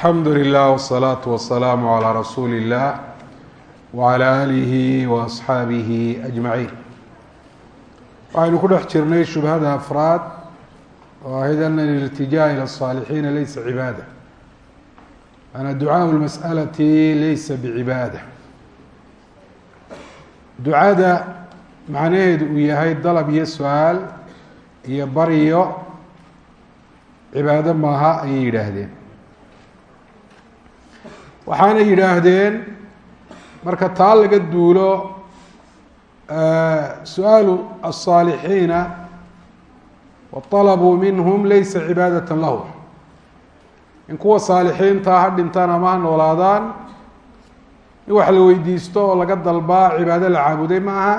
alxamdu lilah wsalaatu wasalaamu calaa rasuuli illah wacalaa aalihi wa asxaabihi ajmaciin waxaynu ku dhex jirnay shubhada afraad oo ahayd ana liltijaa ila asaalixiina leysa cibaada. Ana ducaau lmas'alati leysa bicibaada. Ducada macnaheedu uu yahay dalab iyo su'aal iyo baryo cibaado maaha ayay yidhaahdeen waxaana yidhaahdeen marka taa laga duulo su-aalu الصaalixiina waطalabuu minhum laysa cibaadaة lahu in kuwa saalixiinta ha dhintaan ama ha noolaadaan in wax la weydiisto oo laga dalbaa cibaado la caabuday ma aha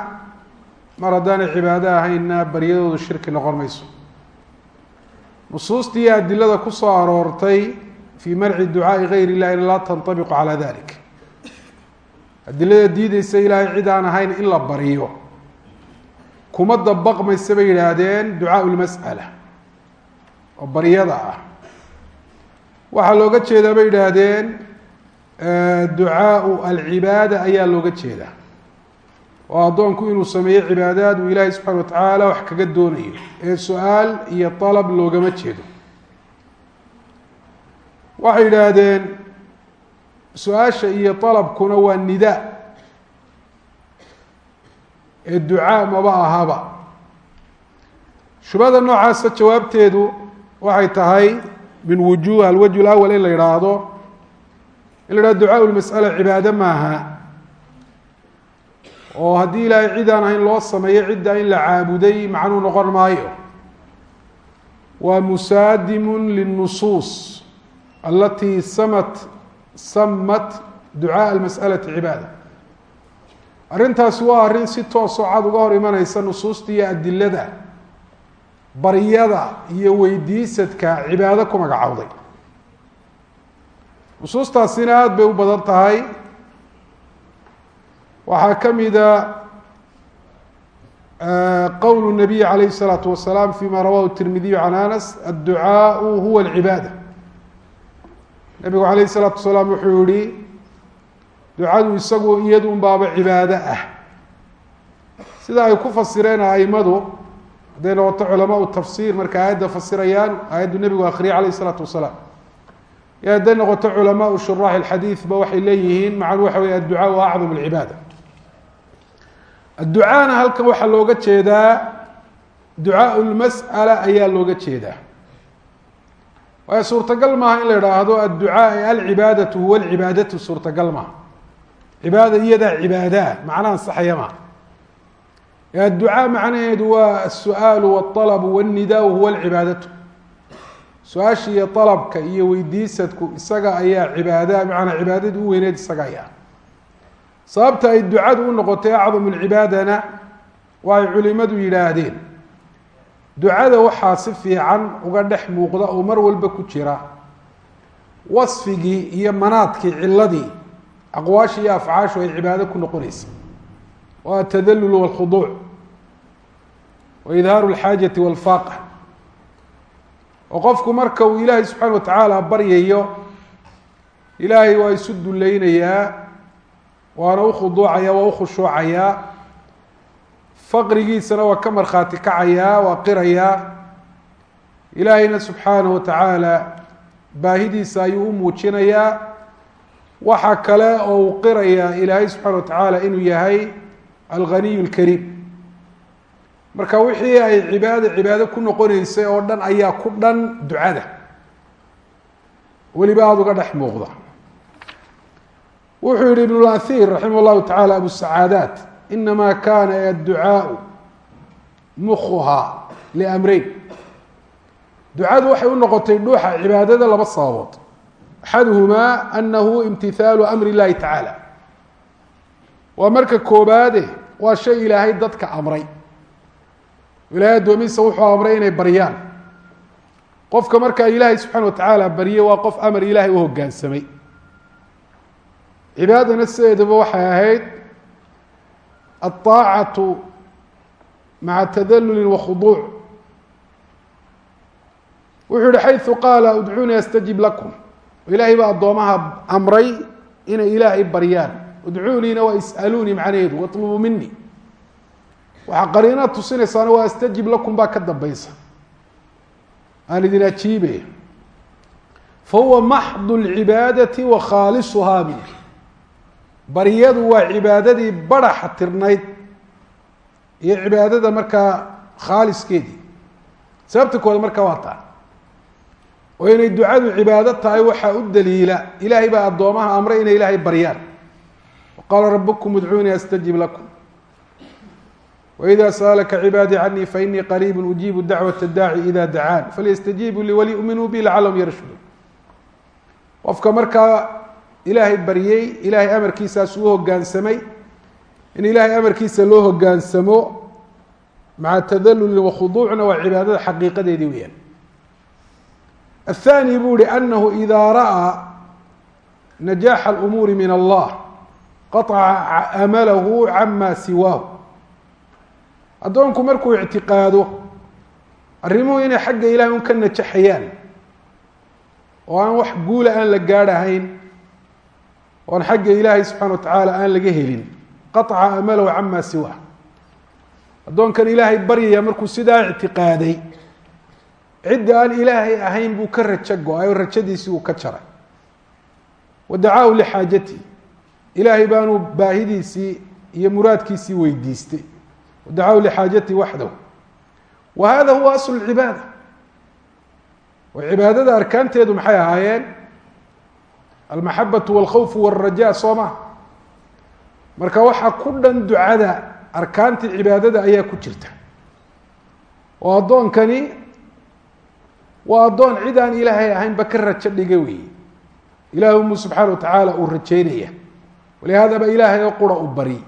mar haddaanay cibaado ahaynna baryadoodu shirki noqon mayso nusuustii adilada ku soo aroortay fii manci ducaai gayr illahi laa tantabiqu calaa dalik adilada diideysa ilaahay cid aan ahayn in la bariyo kuma dabaqmaysa bay yidhaahdeen ducaau lmas'ala oo baryada ah waxaa looga jeedaa bay yidhaahdeen ducaau alcibaada ayaa looga jeedaa oo addoonku inuu sameeyo cibaadaad uu ilaahay subxana wa tacaala wax kaga doonayo ee su'aal iyo dalab loogama jeedo waxay yidhaahdeen su'aasha iyo talabkuna waa nidaa ee ducaa maba ahaba. Shubhada noocaasa jawaabteedu waxay tahay min wujuh alwajh lawal in la yidhaahdo. In la yidhahdo ducaa lmas'ala cibaado maaha. Oo haddii ilaahay cid aan ahayn loo sameeyo cidda in la caabuday macnuu noqon maayo. Waa musaadimun linusuus alati samat samat ducaaء اlmasأalaةi cibaada arrintaasi waa arrin si toosoo cad uga hor imaneysa nusuusta iyo adilada baryada iyo weydiisadka cibaado ku magacowday nusuustaasina aada bay u badan tahay waxaa ka mida qowl الnabiy alayh الsalaatu wasalaam fima rawahu الtirmidiyu can anas adducaaء huwa اlcibaada nebigu alayh isalaatu wasalaam wuxuu yihi ducadu isagu iyadu unbaaba cibaado ah. Sida ay ku fasireen aimadu hadday noqoto culamaau tafsiir markay aayadda fasirayaan aayaddu nebigu akriyay alayh isalaatu wasalaam. Iyo hadday noqoto culamaau shuraax ilxadiidba waxay leeyihiin macanu waxa wey adducaau acdam alcibaada. Adducaana halkan waxaa looga jeedaa ducaau lmas'ala ayaa looga jeedaa waayo suurtagal maaha in la idhaahdo adducaa alcibaadatu huwa alcibaadatu suurtagal maaha. Cibaada iyadaa cibaadaa macnaha ansaxaya maaha. Adducaa macnaheedu waa asu-aalu waalabu huwa alcibaadatu. Su'aasha iyo alabka iyo weydiisadku isaga ayaa cibaadaa macanaa cibaadadu u weyneed isaga ayaa. Sababta ay ducadu u noqotay acdam waa ay culimadu yidhaahdeen ducada waxaa si fiican uga dhex muuqda oo mar walba ku jira wasfigii iyo manaadkii ciladii aqwaasha iyo afcaashu ay cibaado ku noqonaysa oo atadalul wاlkhuduuc wa idhaaru اlxaajati wاlfaaqa oo qofku marka uu ilaahay subxaana watacaala baryayo ilaahay waa isu dulleynayaa waana ukhuduucaya waa ukhushuucayaa faqrigiisana waa ka markhaati kacayaa waa qirayaa ilaahayna subxaanahu watacaala baahidiisa ayuu u muujinayaa waxa kale oo uu qirayaa ilaahay subxaana watacaala inuu yahay alghaniy اlkariim marka wixii ay cibaado cibaado ku noqoneysay oo dhan ayaa ku dhan ducada weliba aada uga dhex muuqda wuxuu yihi ibn اlathir raximah اllahu tacala abu sacaadaat inama kana adducaaءu mukuha liamreyn ducadu waxay u noqotay dhuuxa cibaadada laba sababood axaduhumaa anahu imtihaalu amri اllahi tacaala waa marka koobaade waa shay ilaahay dadka amray ilahay addoomihiisa wuxuu amray inay baryaan qofka markaa ilaahay subxaana wa tacaala barye waa qof amar ilaahay u hoggaansamay cibaadana sideedaba waxay ahayd aلطaacatu maca tadaluli wakhuduuc wuxuu yihi xayثu qaala udcuunii astajib lakum ilaahay baa addoomaha amray inay ilaahay baryaan udcuuniina waa is'aluunii macnaheedu watlubuu minii waxaa qariina tusinaysaana waa astajib lakum baa ka dambaysa aan idin ajiibe fahuwa maxdu lcibaadati wa khaalisuhaa buuri baryadu waa cibaadadii baraxa tirnayd iyo cibaadada markaa khaaliskeedii sababta kooda markaa waa taa oo inay ducadu cibaado tahay waxaa u daliila ilaahay baa addoomaha amray inay ilaahay baryaan waqaala rabukum udcuunii astajib lakum وإdا sألka عباadي عnي faإنii قريب أجiب dعوة الdاعي إdا dعاn فlيsتجiبوا لي وlيؤmiنوu bي لaclهم يرشhdوn qofka markaa ilaahay baryey ilaahay amarkiisaas uu hogaansamay. In ilaahay amarkiisa loo hogaansamo maca tadalulin wakhuduucna waa cibaadada xaqiiqadeedii weyaan athaani buu ihi annahu idaa ra'aa najaaxa alumuuri min allah qaطca amalahu cama siwaahu. Addoonku markuu ictiqaado arrimuhu inay xagga ilahay un ka najaxayaan oo aan wax guula aan la gaadhahayn oo aan xagga ilaahay subxana wa tacaala aan laga helin qaطca amalahu cama siwa. Addoonkan ilaahay baryaya markuu sidaa ictiqaaday cidda aan ilaahay ahayn buu ka rajo go'ay oo rajadiisii uu ka jaray. Wa dacaahu lixaajati ilaahay baanuu baahidiisii iyo muraadkiisii weydiistay. Wadacahu lxaajati waxdahu. Wa hada huwa asl cibaada. Oo cibaadada arkaanteedu maxay ahaayeen almaxabatu walkhawfu wاlraja soo ma marka waxaa ku dhan ducada arkaantii cibaadada ayaa ku jirta oo addoonkani waa addoon cid aan ilaahay ahaynba ka rajo dhiga weeye ilaahumuu subxaana wa tacaala uu rajaynaya walihada ba ilaahay oo qura u bari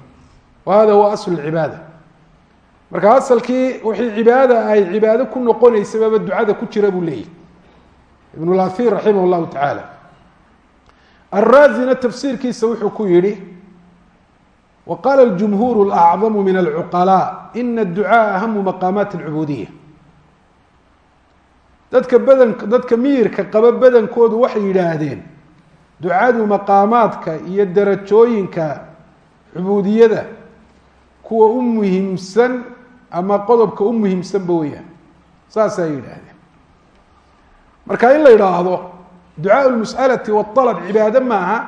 wa hada huwa asl cibaada marka asalkii wixii cibaada ay cibaado ku noqonaysababa ducada ku jira buu leeyahy ibn اlathir raximah اllahu tacaala araazina tafsiirkiisa wuxuu ku yihi wa qaala اljumhuur اlأcظamu min alcuqalاء ina الducaaء ahamu maqaamaat اlcubuudiya dadka badan dadka miyirka qaba badankoodu waxay yidhaahdeen ducadu maqaamaadka iyo darajooyinka cubuudiyada kuwa u muhiimsan ama qodobka u muhiimsanba weyaan saasay yidhaahdeen marka in la yidhaahdo ducaaء اlmas'alati wاطalb cibaado maaha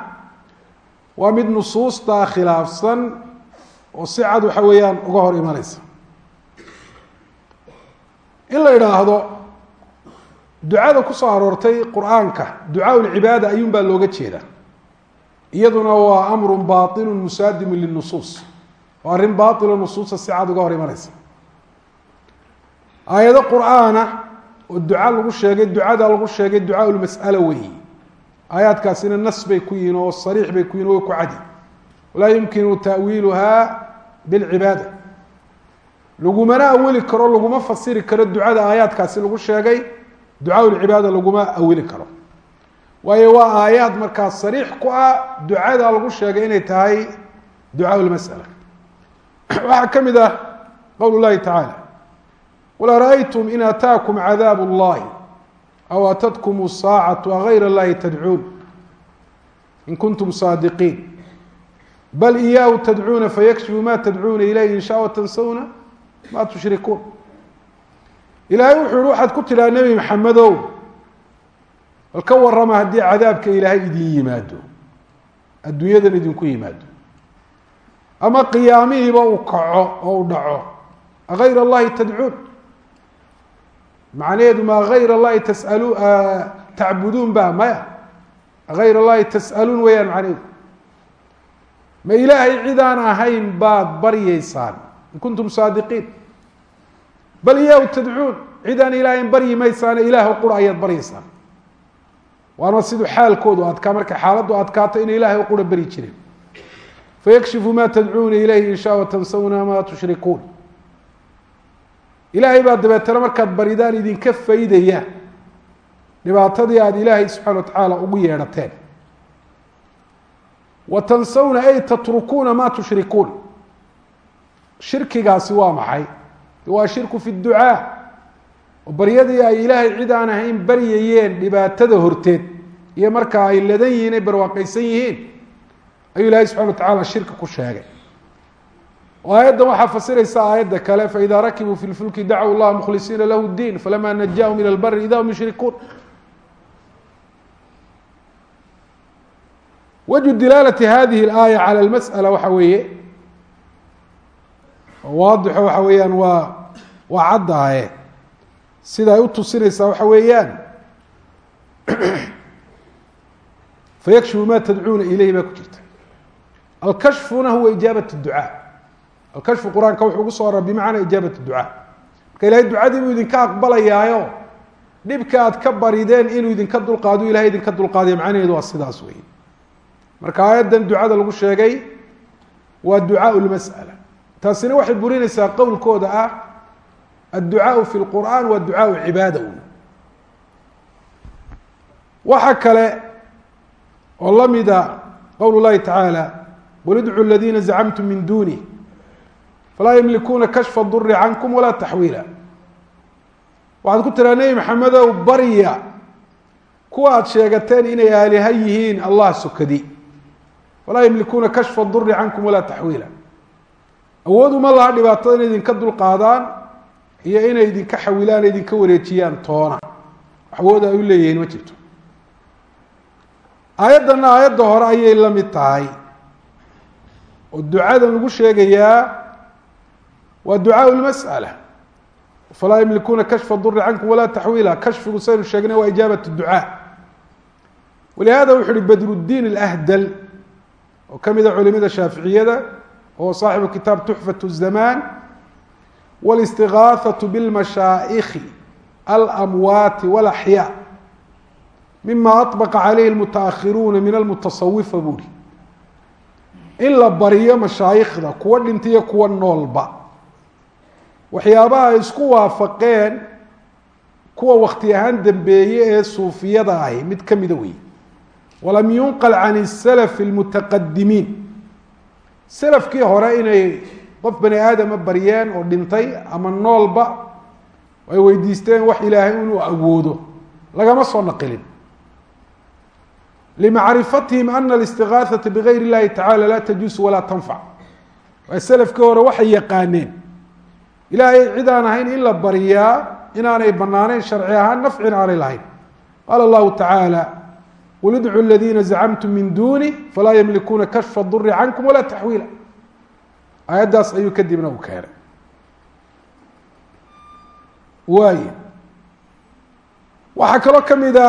waa mid nusuustaa khilaafsan oo si cad waxa weeyaan uga hor imanaysa in la yidhaahdo ducada kusoo aroortay qur'aanka ducaaء اlcibaada ayuun baa looga jeeda iyaduna waa amru baطinu musaadimu liلnusuus waa arrin bailo nusuusta si cad uga hor imanaysa aayado qur'aana oo duca lagu sheegay ducada lagu sheegay ducaa lmas'ala weeyi. Aayaadkaasina nas bay ku yihiin oo sariix bay ku yihiin way ku cadi. Walaa yumkinu ta'wiiluha bilcibaada. Lagumana awili karo laguma fasiri karo ducada aayaadkaasi lagu sheegay ducaa lcibaada laguma awili karo. Waayo waa aayaad markaa sariix ku ah ducada lagu sheegay inay tahay ducaa lmas'ala waxaa ka mid ah qowl اllahi tacaalى qul ara'aytum in ataakum cadaab اllahi aw atadkum الsaacaةu agayr اllahi tadcuun in kuntum saadiqiin bal iyaahu tadcuuna fayakshifu ma tadcuuna ilayh in shaa tansawna ma tushrikuun ilaahay wuxuu yihi waxaad ku tidhaha nebi maxamedow bal ka warama haddii cadaabka ilaahay idin yimaado adduunyadan idinku yimaado ama qiyaamihiiba uu kaco oo u dhaco agayr اllahi tadcuun macnaheedu ma agayr اllahi tasalu tacbuduun ba maya? Agayr اllahi tas'aluun weeyaan macnaheedu ma ilaahay cid aan ahayn baad baryeysaan. In kuntum saadiqiin. Bal iyaahu tadcuun cid aan ilaahayn baryi maysaane ilaah qura ayaad baryeysaan. Waana siduu xaalkoodu adkaa markay xaaladdu adkaato inay ilahay qura beri jireen fayakshifu ma tadcuuna ilayhi in shaa tansawna ma tushrikuun ilaahay baa dabeetana markaad baridaan idinka faydaya. Dhibaatadii aada ilaahay subxana wa tacaala ugu yeedhateen. Wa tansawna ay tatrukuuna ma tushrikuun. Shirkigaasi waa maxay? Waa shirku fi ducaa. Oo baryadii ay ilaahay cid aan ahayn baryayeen dhibaatada horteed iyo marka ay ladan yihiin ay barwaaqaysan yihiin ayuu ilahay subxana wa tacala shirka ku sheegay oo aayaddan waxaa fasiraysa aayadda kale faida rakibuu fi lfulki dacw llaha mukhlisiina lahu diin falama najaahum ila lbari ida hum yushrikuun wجه dilaalة hadihi الآية عalى الmasألة waxa weeye waadixo waxa weeyaan waa waa caddahaye sida ay u tusinaysaa waxa weeyaan faykشhifu ma tadcuuna ilayh baa ku jirta alkashfuna huwa ijaabaة الduعاء alkashfu qur'aanka wuxuu ugu soo arora bimacnaa ijaabat ducaa marka ilahay ducadii buu idinka aqbalayaayo dhibka aad ka barideen inuu idinka dulqaado ilahay idinka dulqaadiyo macnaheedu waa sidaas wey marka aayaddan ducada lagu sheegay waa ducaau lmas'ala taasina waxay burinaysaa qowlkooda ah adducaau fi lqur'an wa ducaau cibaada. Waxa kale oo lamida qowlu llahi tacaala qul idcu ladiina zacamtum min duunih falaa ymlikuuna kashfa duri cankm walaa taxwiila. Waxaad ku tiraa nebi maxamedow barya kuwa aad sheegateen inay aaliha yihiin allah sokadi. Walaa ymlikuuna kashfa duri cankum walaa taxwiila. Awood uma laha dhibaatada inay idinka dulqaadaan iyo inay idinka xawilaan idinka wareejiyaan toona. Awood ay u leeyihiin ma jirto. Aayaddanna aayadda hore ayay la mid tahay. Oo ducadan lagu sheegayaa waa ducaaء اlmasأalة falaa ymlikuuna kashfa duri cankum walaa taxwiila kashfigu saynu sheegnay waa ijaabaة الducاء walihada wuxu uhi badruddiin اlahdal oo ka mida culimada shaaficiyada oo saaxibu kitaab tuxfaة الzamaan wاlistiغaaثaة bاlmashaa'ikhi alamwaati wاlaxyaa mima aطbqa calayhi اlmutaأkhiruuna min almutasawifa buuri in la bariyo mashaayikhda kuwa dhintiyo kuwa noolba waxyaabaha ay isku waafaqeen kuwa wakti ahaan dambeeye ee suufiyada ahi mid ka mida weeye walam yunqal can isalaf almutaqadimiin salafkii hore inay qof bani aadama baryeen oo dhintay ama noolba ay weydiisteen wax ilaahay inuu awoodo lagama soo naqilin. Limacrifatihim ana alistigaahata bigayr اllahi tacala laa tajuusu walaa tanfac waa selafkii hore waxay yaqaaneen ilaahay cidaan ahayn in la baryaa inaanay banaanayn sharci ahaan nafcin aanay lahayn. Qaala allahu tacaala qul idcu ladiina zacamtum min duuni falaa yamlikuuna kashfa duri cankum walaa taxwiila aayaddaas ayuu kadibna u keenay. Waayo waxaa kaloo ka mid a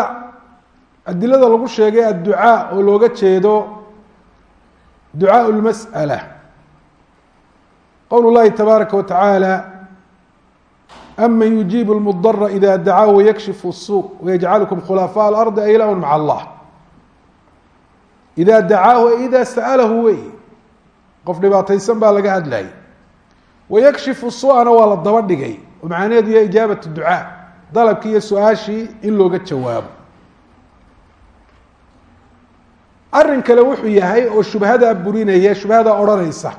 adilada lagu sheegay adducaa oo looga jeedo ducaa lmas'ala qowl اllahi tabaaraka wa taعaalى aman yujiib اlmudara ida dacaa waykshif الsuu wayajcalkum khulafaaء اlarضi a ilah maca allah ida dacaahu ida sa'alahu wey qof dhibaataysan baa laga hadlayay wayakshifu su-ana waa la daba dhigay oo macnaheedu ya ijaabat ducaa dalabkii iyo su-aashii in looga jawaabo arrin kale wuxuu yahay oo shubhadaa burinaya shubhadaa odhanaysa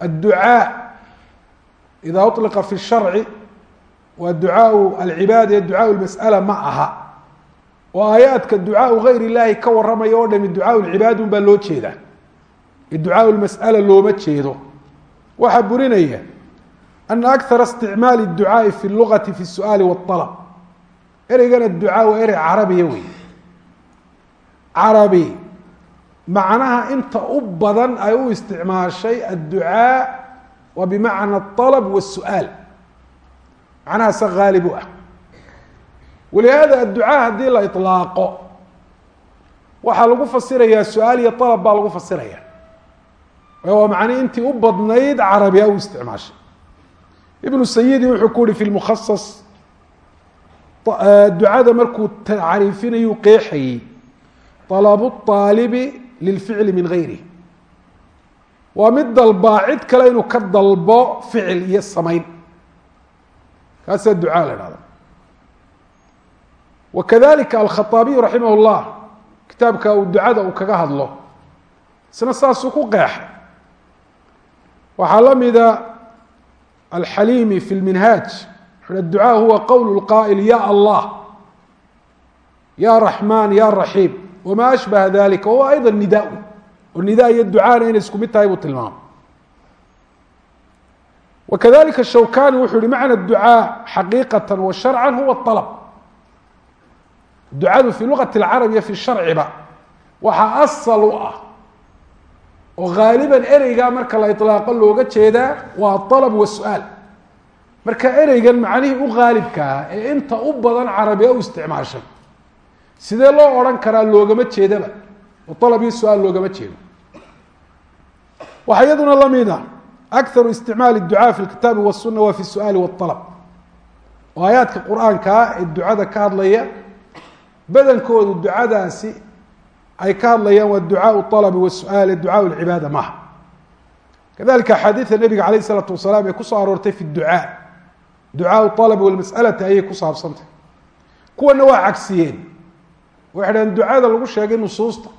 adducaa idaa uطliqa fi sharci waa ducaau alcibaada iyo ducaau lmas'ala ma aha oo aayaadka ducaau gayr illaahi ka warramaya oo dhami ducaau lcibaada un baa loo jeedaa ducaau lmas'ala looma jeedo waxaa burinaya ana akara isticmaali اducaaءi fi اlugati fi الsu'aali wالطalb ereygan adducaa waa erey carabiya wey carabi macnaha inta u badan ay u isticmaashay adducaa waa bimacna alab wasuaal macnahaasa haalib u ah. Walihaada adducaa haddii la ilaaqo waxaa lagu fasirayaa su'aal iyo alab baa lagu fasiraya. Waa macne intii u badnayd carabiya u isticmaashay. Ibnu sayidi wuxuu ku uhi fi lmukhasas ducada markuu tacriifinayuu qeexayey alabu aalibi lilficli min gayrih waa mid dalbaa cid kale inuu ka dalbo ficil iyo samayn. Kaasaa ducaa la hahda wakadalika alkhaaabiyu raximah اllah kitaabka uu ducada uu kaga hadlo isna saasuu ku qeexay. Waxaa la mida alxaliimi fi lminhaaj adducaa huwa qowl lqaa'il ya allah ya raxmaan ya raxiim wama ashbaha dalika wahuwa ayضa nida oo nida iyo ducaana inay isku mid tahay buu tilmaamay wakadalika shawkani wuxuu yihi macna ducaa xaqiiqata wa sharca huwa alab ducadu fi luqati اlcarab iyo fi sharciba waxaa asal u ah oo haaliban ereygaa marka la iطlaaqo looga jeedaa waa alab wasu'aal marka ereygan macnihii u haalibkaa ee inta u badan carabiya u isticmaashay sidee loo odhan karaa loogama jeedaba alabii su'aal loogama jeedo. Waxaa iyaduna la mid a akaru isticmaal ducaa fi kitaabi wasuna wa fi suaali waalab oo aayaadka qur'aankaa ah ee ducada ka hadlaya badankoodu ducadaasi ay ka hadlayaan waa ducaau alabi wasuaal ee lcibaada maaha kadalika axaadiida nabiga alayh isalaatu wasalaam ee ku soo aroortay fi ducaa. Ducaau alabi walmasalati ayay ku saabsantay kuwana waa cagsiyeen waxay dhaheen ducada lagu sheegay nusuusta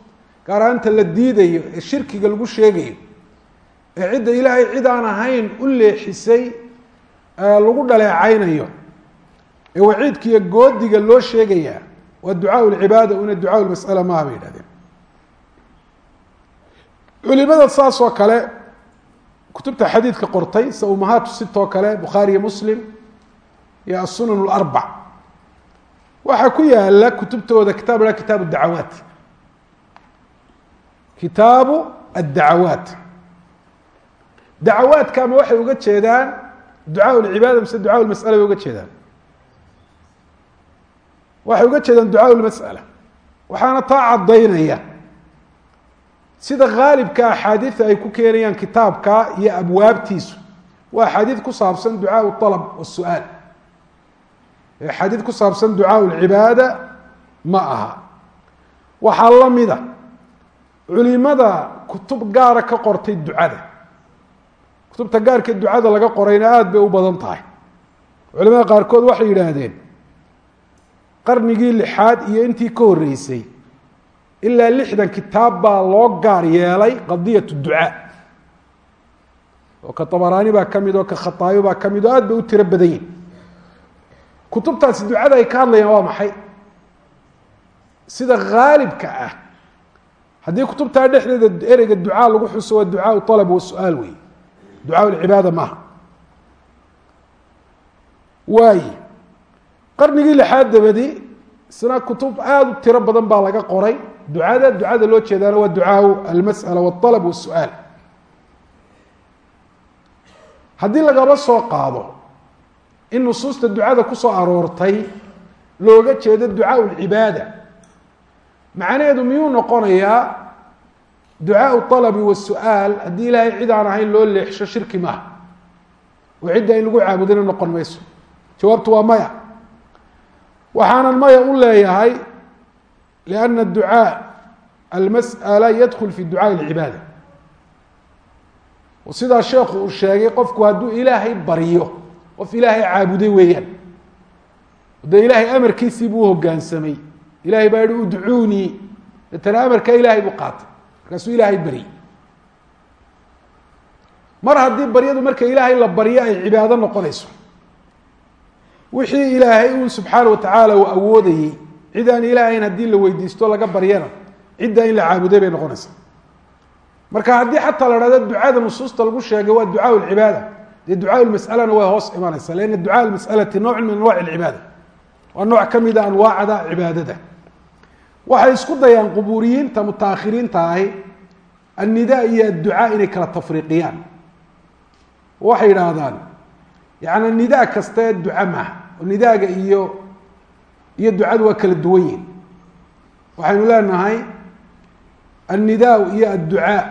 gaar ahaanta la diidayo ee shirkiga lagu sheegayo ee cidda ilaahay cid aan ahayn u leexisay lagu dhaleecaynayo ee waciidka iyo goodiga loo sheegayaa waa ducaa lcibaada una ducaa lmasala maaha bay yihahdeen culimada saasoo kale kutubta xadiidka qortay sa umahaatu kale bukhaari iyo muslim iyo asunan اlarbac waxaa ku yaalla kutubtooda kitaab la kitaabu dacawaat kitaabu addacawaat dacawaadka ama waxay uga jeedaan ducaa lcibaada mise ducaa lmasala bay uga jeedaan? Waxay uga jeedaan ducaa lmasala waxaana taa cadaynaya sida haalibka axaadiida ay ku keenayaan kitaabka iyo abwaabtiisu. Waa axaadiid ku saabsan ducaa alab wasu'aal axaadiid ku saabsan ducaaء اlcibaada ma aha. Waxaa la mida culimada kutub gaara ka qortay ducada. Kutubta gaarka ducada laga qorayna aada bay u badan tahay. Culimada qaarkood waxay yidhaahdeen qarnigii lixaad iyo intii ka horreysay ilaa lixdan kitaab baa loo gaar yeelay qadiyat ducaa. Oo ka tabaraani baa ka mid oo ka khataayo baa ka mid oo aad bay u tiro badan kutubtaasi ducada ay ka hadlayaan waa maxay? Sida haalibka ah. Haddii kutubtaa dhexdeeda ereyga ducaa lagu xuso waa ducaa alab wasuaal wey ducaa cibaada maaha. Waay qarnigii lixaad dabadi isna kutub aad u tiro badan baa laga qoray. Ducada ducada loo jeedaana waa ducaau almasala walab wasuaal haddii lagaba soo qaado in nusuusta ducada ku soo aroortay looga jeedo ducaa cibaada. Macnaheedu miyuu noqonayaa? Ducaau alabi wasuaal haddii ilaahay cid aan ahayn loo leexsho shirki maaha oo cidda in lagu caabudana noqon mayso. Jawaabtu waa maya. Waxaanan maya u leeyahay lianna ducaa almas'ala yadkul fi ducaai alcibaada. Sidaa sheekhu uu sheegay qofku hadduu ilaahay baryo qof ilaahay caabuday weeyaan. Dee ilaahay amarkiisii buu uhogaansamay ilahay baa yihi udcuunii deetana amarkaa ilaahay buu qaatay. Markaasuu ilaahay baryey mar haddii baryadu marka ilaahay la baryo ay cibaado noqonayso wixii ilaahay uu subxaana watacaala uu awoodayey cid aan ilaahayn haddii la weydiisto laga baryana ciddaa in la caabuday bay noqonaysaa. Marka haddii xataa la hahdo ducada nusuusta lagu sheegay waa ducaa lcibaada dee ducaa way hoos imanaysa lanna ducaa lmas'alati nowcun min anwac lcibaada waa nooc ka mida anwaacda cibaadada. Waxay isku dayaan qubuuriyiinta mutaakhiriinta ahi annida iyo adducaa inay kala tafriiqiyaan. Waxay yidhaahdaan yani nidaa kasta ee duca maaha oo nidaaga iyo iyo ducadu waa kala duwan yihiin waxaynu leenahay annidaa iyo adducaa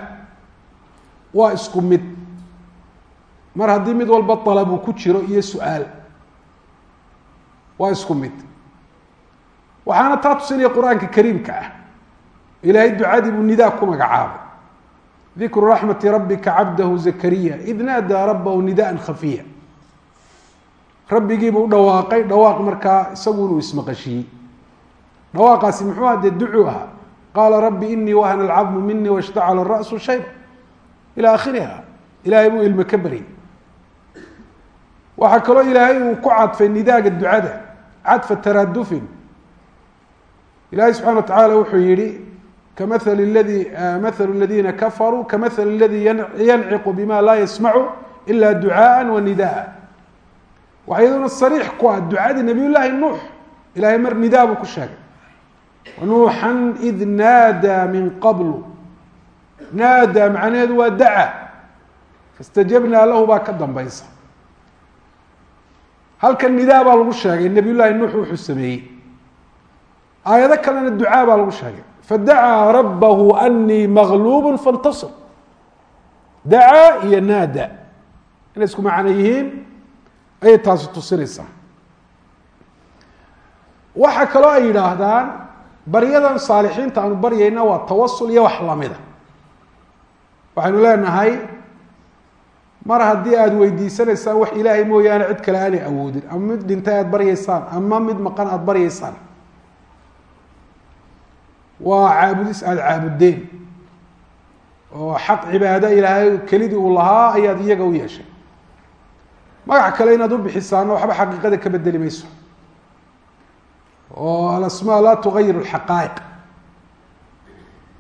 waa isku mid mar haddii mid walba dalab uu ku jiro iyo su'aal waa isku mid. Waxaana taa tusinaya qur'aanka kariimka ah. Ilaahay ducadii buu nidaa ku magacaabay. Dikru raxmati rabbika cabdahu zakariya id naadaa rabbahu nidaan khafiya. Rabbigiibuu dhawaaqay dhawaaq markaa isagu inuu ismaqashiyey. Dhawaaqaasi muxuu aha dee ducuu ahaa. Qaala rabbi inii wahana alcadmu minii washtacala ra'su shayba. Ila akhiriha ilaahay buu ilmo ka baryay waxaa kaloo ilaahay uu ku cadfay nidaaga ducada cadfa taradufin ilahay subxana wa tacaala wuxuu yihi kamaali ladi mahalu ladiina kafaruu kamaali ladi yanciqu bima laa yasmacu ila ducaaa wa nidaa. Waxaa iyaduna sariix ku ah ducadii nabiy nuux. Ilahay mar nidaa buu ku sheegay. Nuuxa id naadaa min qablu. Naadaa macnaheedu waa daca fastajabnaa lahu baa ka dambaysa halkan nidaa baa lagu sheegay nabiy llaahi nuux wuxuu sameeyey. Aayado kalena ducaa baa lagu sheegay. Fadacaa rabahu anii magluub fantasir. Dacaa iyo naada. Inay isku macno yihiin ayay taasi tusinaysaa waxaa kaloo ay yidhaahdaan baryadan saalixiinta aanu baryayna waa tawasul iyo wax lamida waxaynu leenahay mar haddii aada weydiisanaysaan wax ilaahay mooyaane cid kale aanay awoodin ama mid dhintay aada baryaysaan ama mid maqan aada baryaysaan. Waa caabudis aada caabudeen oo xaq cibaado ilaahay kelidii uu lahaa ayaad iyaga u yeeshay. Magac kale inaad u bixisaana waxba xaqiiqada ka bedeli mayso. Oo alasmaa laa tugayir alxaqaa'iq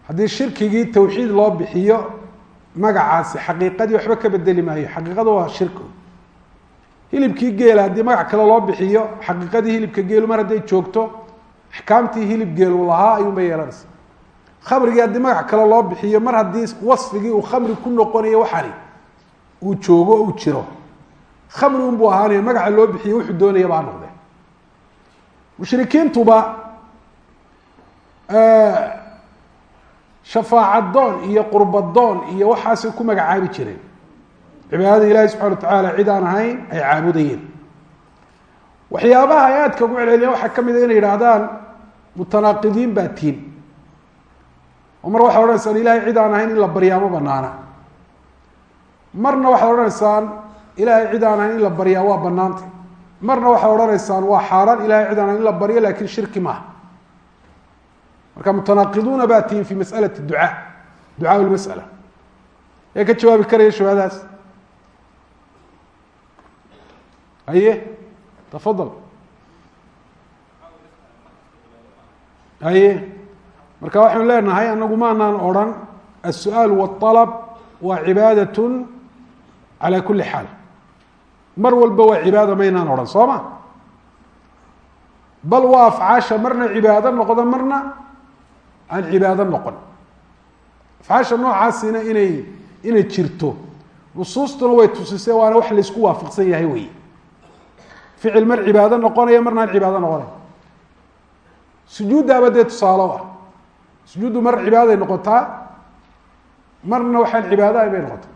haddii shirkigii tawxiid loo bixiyo magacaasi xaqiiqadii waxba ka bedeli maayo. Xaqiiqadu waa shirki hilibkii geela haddii magac kale loo bixiyo xaqiiqadii hilibka geelu mar hadday joogto axkaamtii hilib geelu lahaa ayuunbay yeelanaysa. Khamrigii haddii magac kale loo bixiyo mar haddii wasfigii uu khamri ku noqonayo waxani? Uu joogo o uu jiro. Khamri unbuu ahaanaya magaca loo bixiyo wuxuu doonaya baa noqdee. Mushrikiintuba shafaacadoon iyo qurbadoon iyo waxaasay ku magacaabi jireen. Cibaadada ilaahi subxana wa tacaala cid aan ahayn ay caabudayeen. Waxyaabaha ay aadka ugu celceliyan waxaa ka mid a inay yidhaahdaan mutanaaqidiin baa tiin oo mar waxaad odhanaysaan ilahay cid aan ahayn in la baryaa ma banaana marna waxaad odhanaysaan ilahay cid aan ahayn in la baryaa waa banaanta marna waxaad odhanaysaan waa xaaraan ilahay cid aan ahayn in la baryo laakiin shirki maaha marka mutanaaqiduuna baa tihin fi mas'alati ducaa ducaa lmas'ala yaa ka jawaabi karaya shubhadaas haye tafadal haye marka waxaynu leenahay anagu maanaan odrhan الsu'aal والطalb waa cibaadaة calى kuli xaal mar walba waa cibaada maynaan odhan soo ma bal waa afcaasha marna cibaado noqdo marna aan cibaado noqon. Afcaasha noocaasina inay inay jirto. Nusuustuna way tusisay waana wax laysku waafaqsan yahay wey ficil mar cibaado noqonaya marna aan cibaado noqonay. Sujuuddaaba dee tusaalo ah. Sujuuddu mar cibaaday noqotaa marna waxaan cibaado ahayn bay noqotaa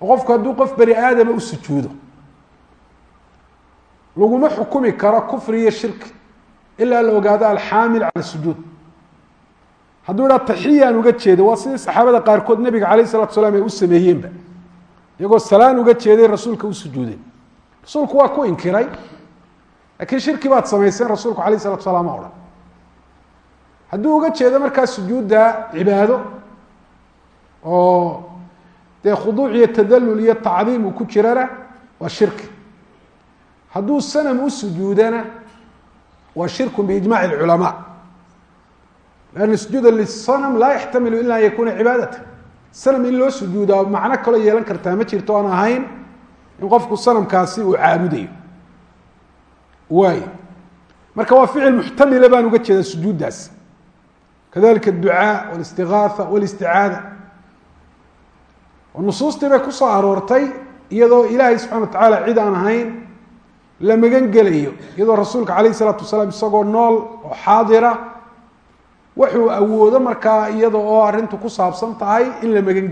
qofku hadduu qof bani aadama u sujuudo laguma xukumi karo kufri iyo shirki ilaa la ogaado alxaamil cala sujuud hadduu idhaa taxiyaan uga jeedo waa sidii saxaabada qaarkood nabiga calayh isalatu salaam ay u sameeyeenba. Iyagoo salaan uga jeeday rasuulka u sujuudeen. Rasuulku waa ku inkiray. Laakiin shirki baad samayseen rasuulku alayh isalatu salaam ma odhan. Hadduu uga jeedo markaa sujuudda cibaado oo dee khuduuc iyo tadalul iyo tacdiim uu ku jirana waa shirki. Hadduu sanam u sujuudana waa shirku biijmac اculamaa lanna sujuuda lisanam laa yaxtamilu ila an yakuna cibaadata sanam in loo sujuudaa macno kaloo yeelan kartaa ma jirto oan ahayn in qofku sanamkaasi uu caabudayo waay marka waa ficil muxtamila baan uga jeedaa sujuuddaas kadalika aducaa wاlistigaatha wاlisticaada oo nusuustii bay ku soo aroortay iyadoo ilaahay subxana wa tacaala cid aan ahayn la magan gelayo iyadoo rasuulka calayh isalaatu wasalaam isagoo nool oo xaadira wuxuu awoodo markaa iyada oo arrintu ku saabsan tahay in la magan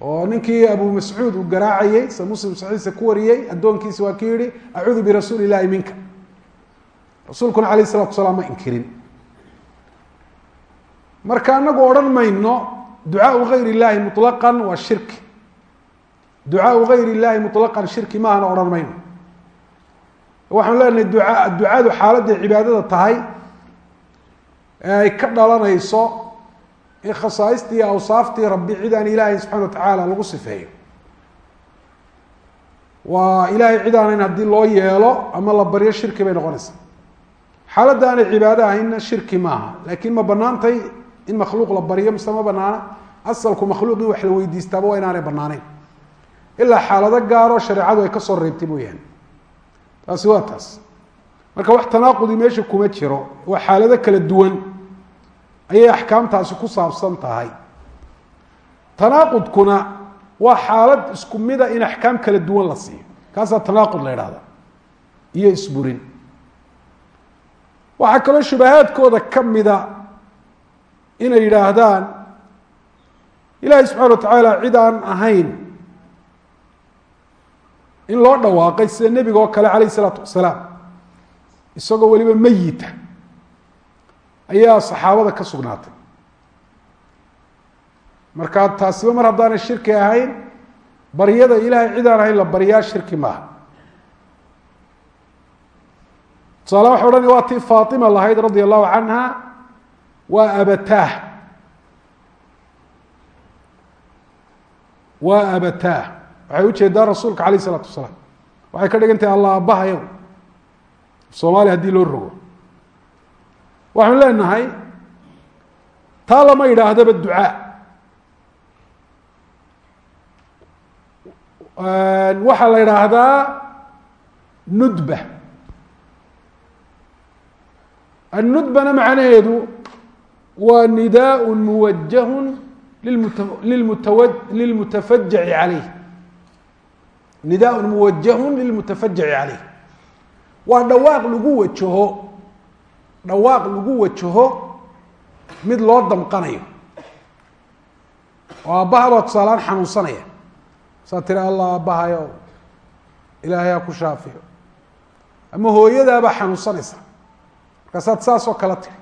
oo ninkii abu mascuud uu garaacayey se muslim saxiisa ku wariyey addoonkiisi waa ki yihi acuudu birasuuli illaahi minka. Rasuulkuna calayh isalatu wasalaam ma inkirin. Marka anagu odhan mayno ducaau gayr illaahi muطlaqan waa shirki ducaau gayr illaahi muطlaqan shirki maahana odhan mayno. Waxaan leenahay duaa ducadu xaaladday cibaadada tahay ee ay ka dhalanayso in khasaaistii iyo awsaaftii rabbi cid aan ilaahay subxana wa tacaala lagu sifeeyo. Waa ilaahay cid aanayn haddii loo yeelo ama la baryo shirki bay noqonaysaa. Xaaladda aanay cibaado ahaynna shirki maaha laakiin ma banaantay in makhluuq la baryo mise ma banaana asalku makhluuq in wax la weydiistaaba waa inaanay banaaneyn ilaa xaalado gaaroo shareecadu ay ka soo reebtay mooyaane taasi waa taas marka wax tanaaqudi meesha kuma jiro. Waa xaalado kala duwan. Ayay axkaamtaasi ku saabsan tahay. Tanaaqudkuna waa xaalad isku mida in axkaam kala duwan la siiyo. Kaasaa tanaaqud la idhahda iyo isburin. Waxaa kaloo shubahaadkooda ka mida inay yidhaahdaan ilaahay subxana wa tacaala cid aan ahayn in loo dhawaaqay sida nebiga oo kale calayh isalaatu wasalaam isagoo weliba meyita ayaa saxaabada ka sugnaatay. Marka taasiba mar haddaanay shirki ahayn baryada ilaahay cid aan ahayn la baryaa shirki maaha. Tusaale waxa odhanaya waa tii faatima lahayd radia allahu canha waa abataah waa abataah waxay u jeedaa rasuulka alayh isalaatu wasalaam. Waxay ka dhigan allah aabbahayow soomaaliya haddii loo rogo. Waxaanu leenahay taa lama yidhaahdaba ducaa. Waxaa la yidhaahdaa nudba. Annudbana macnaheedu waa nidaء muwajahu lilmutawa lilmutafajaci calayh. Nidaء muwajahu lilmutafajaci calayh waa dhawaaq lagu wajaho. Dhawaaq lagu wajaho mid loo damqanayo. Oo aabbaha baa tusaalaan xanuunsanaya. Saa tiri allah aabbahayo ilaahay ha ku shaafiyo. Ama hooyadaabaa xanuunsanaysa. Markaasaad saas oo kala tiri.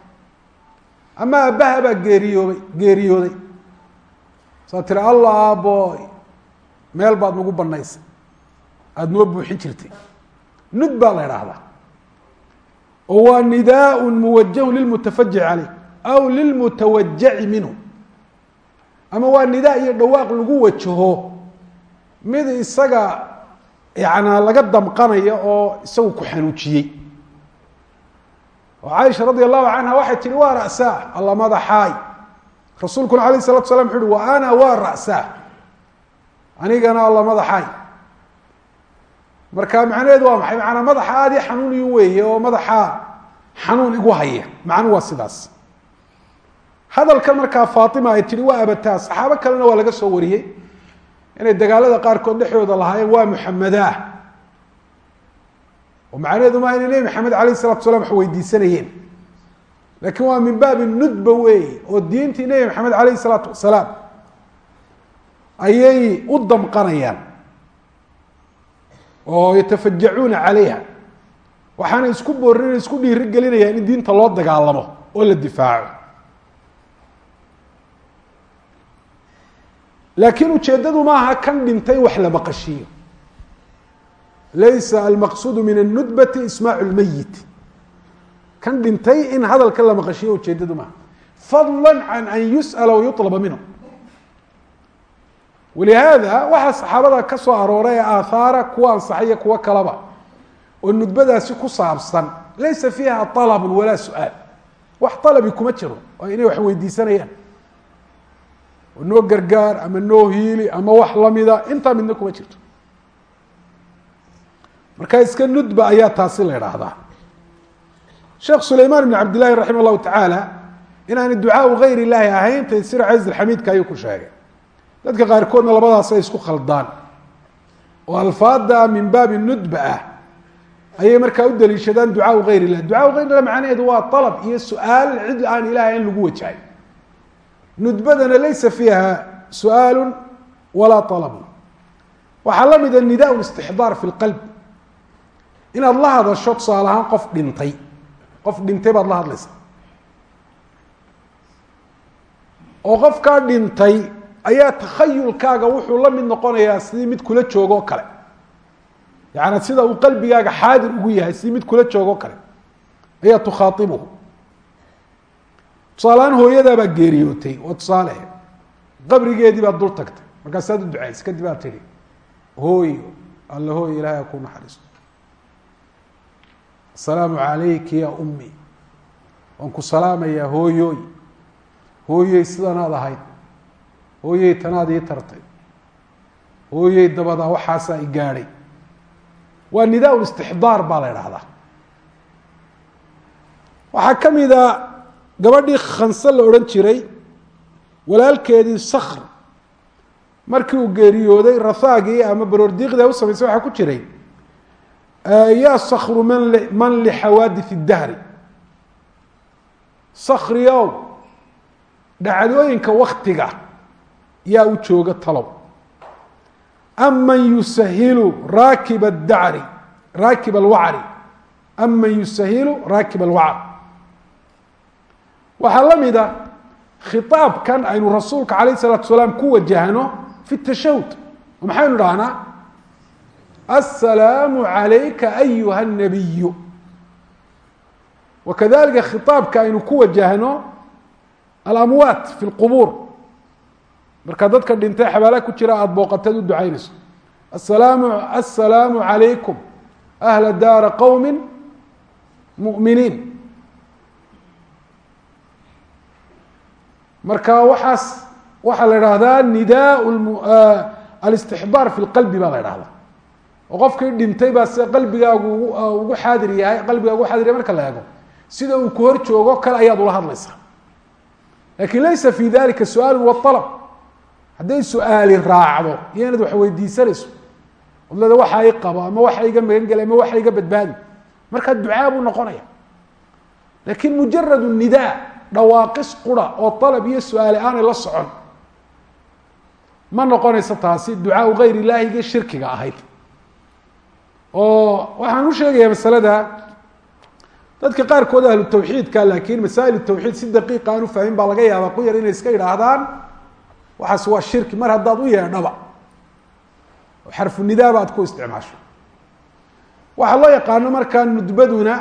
Ama aabbaha baa geeriyoobay geeriyooday. Saa tiri allah aabooy meel baad nagu banaysay aada noo buuxin jirtay nud baa la idhaahdaa oo waa nidaau muwajah lilmutafajic caleyh aw lilmutawajaci minhu. Ama waa nidaa iyo dhawaaq lagu wajaho mid isaga yanaa laga damqanaya oo isagu ku xanuujiyey. Oo caaisha radi allahu canha waxay tihi waa rasaa alla madaxaay rasuulkuna alayh salatu slam wuxu uhi wa ana waa rasaa. Anigana alla marka macnaheedu waa maxay? Macanaa madaxa aada i xanuuniyo weeye oo madaxa xanuun igu haya. Macnuhu waa sidaas. Hadalkan markaa faatima ay tihi waa abataa saxaabo kalena waa laga soo wariyey. Inay dagaalada qaarkood dhexdooda lahaayeen waa muxamedaa oo macnaheedu maa inay nebi maxamed alayh salatu salam wax weydiisanayeen. Laakiin waa min baabi nudba weeye oo diintii nebi maxamed alayh salaatu wasalaam ayay u damqanayaan oo yatafajacuuna calayha waxaana isku boorin isku dhiiri gelinayaan in diinta loo dagaalamo oo la difaaco laakiin ujeeddadu maaha kan dhintay wax la maqashiiyo laysa almaqsuudu min الnudbati ismaacu lmeyit kan dhintay in hadalka la maqashiiyo ujeeddadu maaha fadla can an yusأala wayuطlaba minhu walihaada waxaa saxaabada ka soo arooray ee aathaara kuwa kuwo kalaba oo nudbadaasi ku saabsan laysa fiiha طalab walaa su'aal wax طalabi kuma jiro oo inay wax weydiisanayaan oo noo gargaar ama noo hiili ama wax lamida intaa midna kuma jirto marka iska nudba ayaa taasi la idhaahdaa sheekh sulayman ibn cabd llahu tacaala inaani ducaau gayr illaahi ahayn taysir caziz alxamiidka ayuu ku sheegay dadka qaarkoodna labadaas ay isku khaldaan. Oo alfaada min baabi nudba ah. Ayay markaa u daliishadaan ducaau gayr illah ducaau gayr illah macnaheedu waa alab iyo su'aal cid aan ilahay in lagu wajahay. Nudbadana laysa fiiha su'aal walaa alab waxaa la mida nida istixdaar fi lqalb inaad la hadasho tusaale ahaan qof dhintay. Qof dhintay baad la hadlaysaa. Oo qofkaa dhintay ayaa takhayulkaaga wuxuu la mid noqonayaa sidii mid kula joogo kale. Yaani sida uu qalbigaaga xaadir ugu yahay sidii mid kula joogo kale. Ayaa tukhaaibuhu tusaalehaan hooyadaabaa geeriyootay waa tusaale. Qabrigeedii baad dul tagtay. Markaasaad u ducaysay kadib aad tihi hooyo alla hooyo ilahay ha ku naxariisto. Asalaamu calayki ya ummi. Waan ku salaamayaa hooyooy hooyey sidanaad ahayd hooyey tanaad ii tartay. Hooyey dabadaa waxaasaa i gaadhay. Waa nidaa listixdaar baa la idhaahdaa waxaa ka mida gabadhii khanse la odhan jiray walaalkeedii sakr markii uu geeriyooday rahaagii ama baroordiiqda u samaysay waxaa ku jiray yaa sakru man man lixawaadith اdahri sakriow dhacdooyinka waktiga yaa u jooga talow aman yusahilu raakib اdacri raakib alwacri aman yusahilu raakib alwacr waxaa la mida khiطaabkan aynu rasuulka alayه الsalatu salaam ku wajahno fi الtashahud oo maxaynu dhahnaa aلsalaamu عalayka ayuha الnabiyu wakadalika khiطaabka aynu ku wajahno alamwaat fi اlqubuur markaa dadka dhintay xabaala ku jira aada booqateed u ducaynayso. Asalaamu assalaamu calaykum ahla daara qowmi mu'miniin. Marka waxaas waxaa la idhaahdaa nidaa alistixbaar fi lqalbi baa la idhahdaa oo qofkii dhintay baa se qalbigaagu ugu xaadir yahay qalbigaagu ugu xaadir yahay marka la eego. Sida uu ku hor joogo kale ayaad ula hadlaysaa. Lakin laysa fi dalika su'aal wa hadday su'aali raacdo iyo inaad wax weydiisanayso od leeda waxa i qabo ama waxa iga magan gelay ama waxa iga badbaadi markaa ducaa buu noqonaya. Lakin mujarad nidaa dhawaaqis qura oo alab iyo su'aale aanay la socon ma noqonayso taasi ducaau gayr illaahiga shirkiga ahayd. Oo waxaan u sheegaya masalada dadka qaarkood ahlu tawxiidka laakiin masaa'il tawxiid si daqiiqa aan ufahmin baa laga yaabaa ku yar inay iska idhaahdaan waxaas waa shirki mar haddaad u yeedhaba oo xarfu nidaaba aad ku isticmaasho. Waxaa loo yaqaano markaa nudbaduna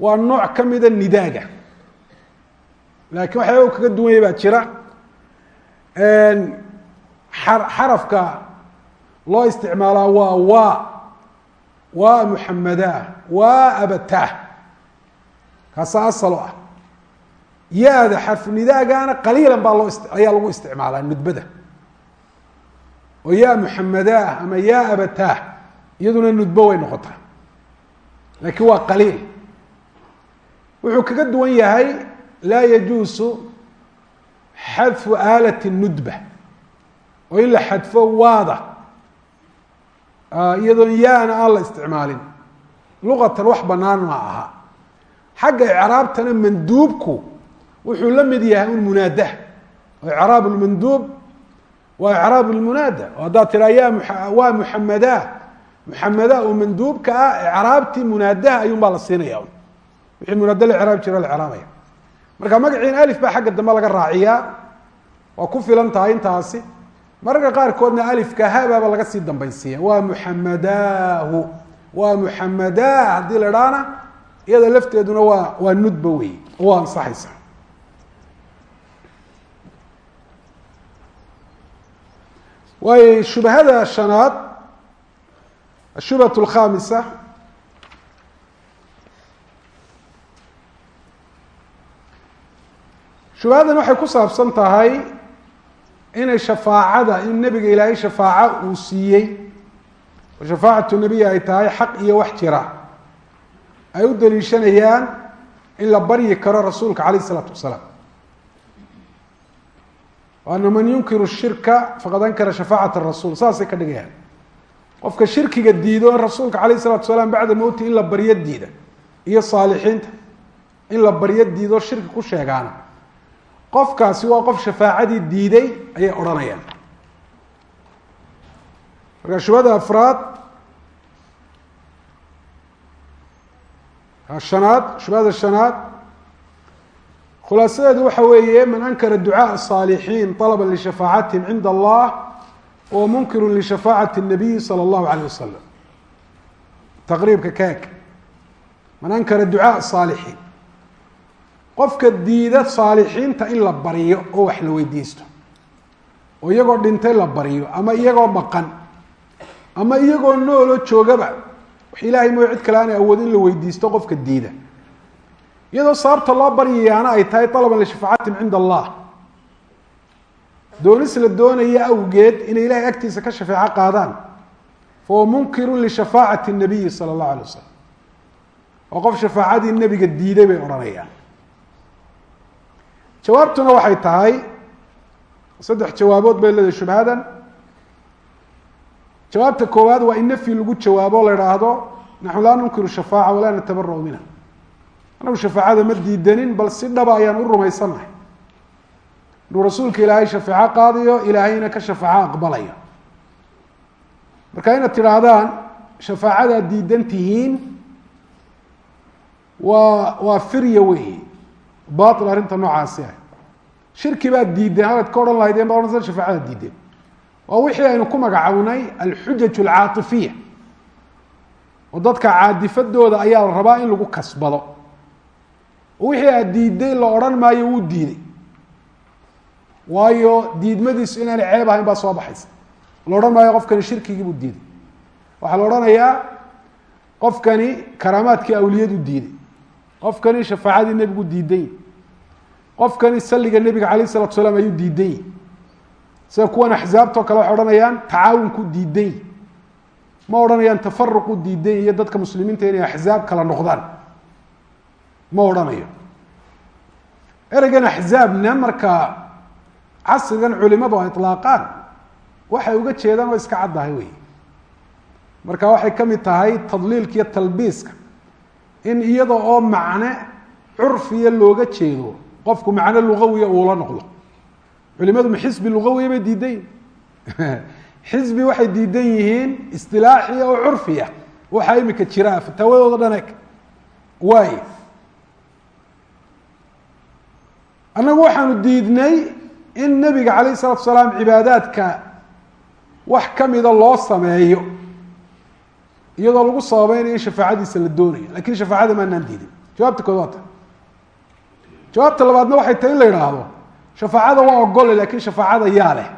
waa nooc kamida nidaaga. Lakin waxyaaba kaga duwanya baa jira. Xarafka loo isticmaalaa waa wa waa muxamadaa waa abatah kaasa asalo ah yaada xarfu nidaagana qaliilan baa loo ayaa lagu isticmaalaa nudbada oo ya muxamadah ama ya abatah iyaduna nudbo way noqotaa. laakiin waa qaliil. wuxuu kaga duwan yahay laa yajuusu xadfu aalati nudba. oo in la xadfo waada iyadoon yaana aan la isticmaalin. luqatan wax banaan ma aha. xagga icraabtana manduubku wuxuu la mid yahay un munaada oo icraab lmanduub waa icraab lmunaada oo haddaad ya waa muxamada muxamada oo manduubka ah icraabtii munaadaha ayuun baa la siinaya wixii munaada la icraab jiro la icraabaya marka magaciina alif baa xagga dambe laga raaciyaa. Waa ku filan tahay intaasi. Mararka qaarkoodna alifka habaaba laga sii dambaysiiya. Waa muxamadahu waa muxamadaa haddii la dhaana iyada lafteeduna waa waa nudba wey oo waayo shubhada shanaad ashubhat alkhamisa shubhadan waxay ku saabsan tahay inay shafaacada in nebiga ilaahay shafaaco uu siiyey. Oo shafaacatu nebiya ay tahay xaq iyo wax jira. Ay u daliishanayaan in la baryi karo rasuulka calayh isalaatu wasalaam ana man yunkiru shirka faqad ankara shafaacat rasuul saasay ka dhigayaan qofka shirkiga diido in rasuulka calayh isalatu wasalaam bacda mowti in la baryo diida iyo saalixiinta in la baryo diido shirki ku sheegaana qofkaasi waa qof shafaacadii diiday ayay odhanayaan marka shubhada afraad shanaad shubhada shanaad khulaasadeedu waxa weeye man ankara ducaaء الصاalixiin طalba lishafaacatihim cinda allah wa munkiru lishafaacati الnabiyi salى اllahu alayه wasalam taqriibka kaag man ankara ducaaء الصaalixiin qofka diida saalixiinta in la baryo oo wax la weydiisto oo iyagoo dhintay la baryo ama iyagoo maqan ama iyagoo nooloo joogaba wax ilaahay mooy cid kale aanay awood in la weydiisto qofka diida iyadoo sababta loo baryayaana ay tahay alaban lishafaacatin cinda allah. Doonis la doonaya awgeed inay ilahay agtiisa ka shafeeco qaadaan. Fahuwa munkiru lishafaacati nabiyi sala allahu alay wasalam oo qof shafaacadii nebiga diiday bay odhanayaan. Jawaabtuna waxay tahay saddex jawaabood bay leedahay shubhadan jawaabta koowaad waa in nafyi lagu jawaabo la idhaahdo naxnu laa nunkiru shafaaca walaa natabara'u minha anagu shafaacada ma diidanin bal si dhaba ayaan u rumaysannahay inuu rasuulka ilaahay shafeeco qaadayo ilaahayna ka shafaaco aqbalayo marka inaad tidhaahdaan shafaacadaad diidan tihiin waa waa firya weyi bail arrinta noocaasi ah. Shirki baad diideen hadaad ka odhan lahaydeen baa odhanaysa shafaacadaad diideen waa wixii aynu ku magacawnay alxujaj alcaatifiya. Oo dadka caadifadooda ayaa la rabaa in lagu kasbado wixii aad diiday la odhan maayo wuu diiday. Waayo diidmadiisu inaanay ceeb ahayn baa soo baxaysa. La odhan maayo qofkani shirkigii buu diiday. Waxaa la odhanayaa qofkani karaamaadkii awliyadu diiday. Qofkani shafaacadii nebigu diiday. Qofkani saliga nebiga alayh isalatu salaam ayuu diiday. Sida kuwan axzaabtao kale waxay odhanayaan tacaawunku diiday. Ma odhanayaan tafaruqu diiday iyo dadka muslimiinta inay axzaab kala noqdaan ma odhanayo ereygan axzaabna marka casrigan culimadu ay ilaaqaan waxay uga jeedaan oo iska caddahay wey. Marka waxay ka mid tahay tadliilka iyo talbiiska in iyada oo macne curfiya looga jeedo qofku macno lugawiya uula noqdo. Culimadu ma xisbi lugawiya bay diidan xisbi waxay diidan yihiin istilaaxiya oo curfiya. Waxaa imika jira fataawadooda dhan eg waay annagu waxaanu diidnay in nebiga calayh isalatu salaam cibaadaadka wax kamida loo sameeyo iyadoo lagu sababeynayo in shafaacadiisa la doonayo. Lakin shafaacada maanaan diidin. Jawaabta kood waa ta jawaabta labaadna waxay tahay in la yidhaahdo shafaacada waa ogole laakiin shafaacada yaa leh.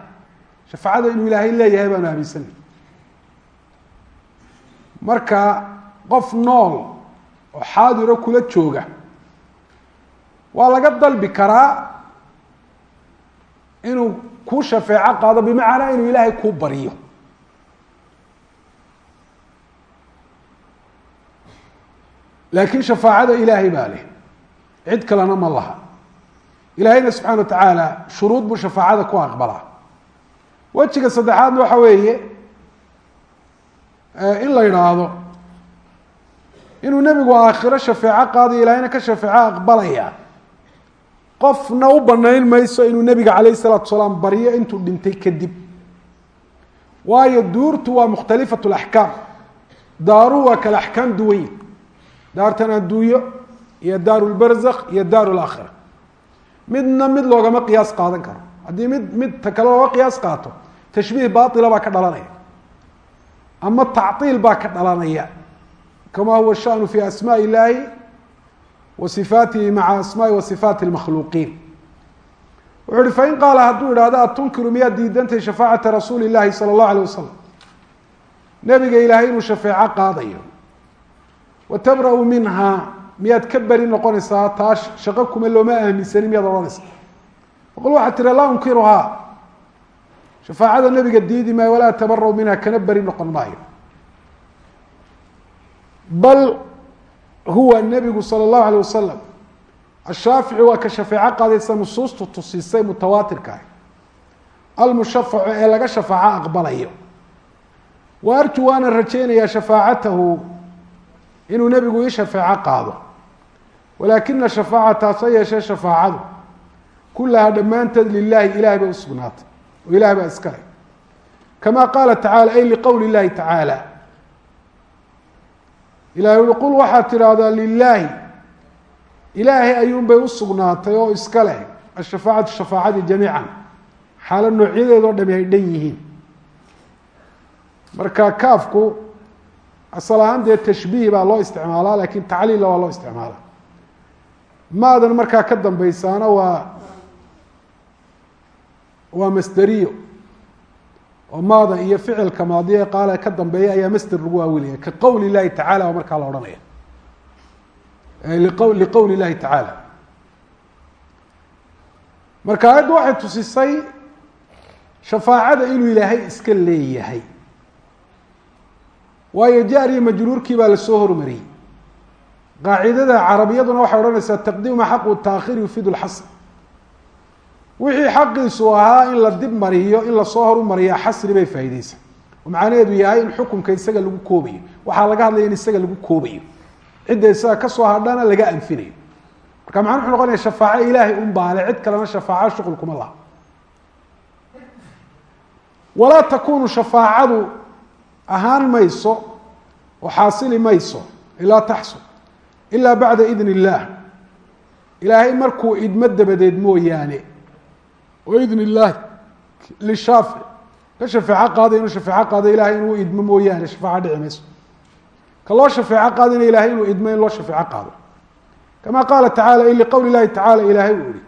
Shafaacada inuu ilaahay leeyahay baanu aaminsanay. Marka qof nool oo xaadiro kula jooga waa laga dalbi karaa inuu kuu shafeeco qaado bimacnaa inuu ilaahay kuu baryo laakiin shafaacada ilaahay baa leh. Cid kalena ma laha. Ilaahayna subxana wa tacaala shuruud buu shafaacada ku aqbalaa. Wejiga saddexaadna waxa weeye in la yidhaahdo inuu nebigu aakhiro shafeeco qaadayo ilaahayna ka shafeeco aqbalaya qofna u banayn mayso inuu nebiga calayh isalaatu salaam baryo intuu dhintay kadib. Waayo duurtu waa mukhtalifat laxkaam daaru waa kala axkaam duwanyi daartan adduunyo iyo daaru lbarzakh iyo daaru laakhira midna mid loogama qiyaas qaadan karo. Haddii mid mid ta kale looga qiyaas qaato tashbiih baila baa ka dhalanaya. Ama tactiil baa ka dhalanaya. Kama huwa shanu fi asmaء illahi wa sifaatihi maca asmaai wa sifaati lmakhluuqiin wuxuu uhi fain qaala hadduu idhaahdo atunkiru miyaad diidantay shafaacata rasuuli illaahi sala allahu alay wasalam nebiga ilaahay inuu shafeeco qaadayo. Wa tabra-u minhaa miyaad ka beri noqonaysaa taa shaqo kuma looma aaminsani miyaad odhanaysaa. Baqul waxaad tira laa unkiruhaa. Shafaacada nebiga diidi maayo walaa tabarau minha kana beri noqon maayo. Bal huwa nebigu salى اllahu alيه wasalam ashaafici waa ka shafeeco qaadaysa nusuustu tusisay mutawaatirka almushafacu ee laga shafaaco aqbalayo wa arju waana rajaynayaa shafaacatahu inuu nebigu ii shafeeco qaado walaakina shafaacata hase yeeshee shafaacadu kulahaa dhammaanteed lilahi ilahay bay usugnaatay oo ilahay baa iskale kama qaala tacala ay liqowli اllahi tacaala ilahay ui qul waxaad tidhaahdaa lilaahi ilaahay ayuun bay usugnaatay oo iska leh ashafaacatu shafaacadii jamiican. Xaalo noocyadeedoo dhami ay dhan yihiin. Marka kaafku asal ahaan dee tashbiih baa loo isticmaalaa laakiin tacliilla waa loo isticmaalaa. Maadan markaa ka dambeysaana waa waa masderiyo oo maada iyo ficilka maadiye qaala ka dambeeya ayaa masder lagu aawilaya ka qowli llahi tacala oo markaa la odhanaya. Liqowli اllahi tacaala. Marka aayaddu waxay tusisay shafaacada inuu ilaahay iska leeyahay. Waayo jaar majruurkii baa la soo hormariyey qaacidada carabiyaduna waxay odhanaysaa taqdiima xaqu taakhiir yufiidu lxasr wixii xaqiisu ahaa in la dib mariyo in la soo horumariyaa xasri bay faa'iideysa oo macnaheedu yahay in xukunka isaga lagu koobayo. Waxaa laga hadlaya in isaga lagu koobayo. Cidda isaga ka soo hadhana laga anfinayo. Marka macna wuxuu noqonaya shafaaco ilaahay un baale cid kalena shafaaco shuqul kuma laha. Walaa takunu shafaacadu ahaan mayso oo xaasili mayso ilaa taxsul ilaa bacda idn illaah ilaahay markuu idmo dabadeed mooyaane oo idn illaahi lishaafic ka shafeeco qaaday inuu shafeeco qaado ilahay inuu idmo mooyaane shafaaco dhici mayso ka loo shafeeco qaadina ilahay inuu idmo in loo shafeeco qaado kama qaala tacala i liqowli llahi tacala ilaahay uu ihi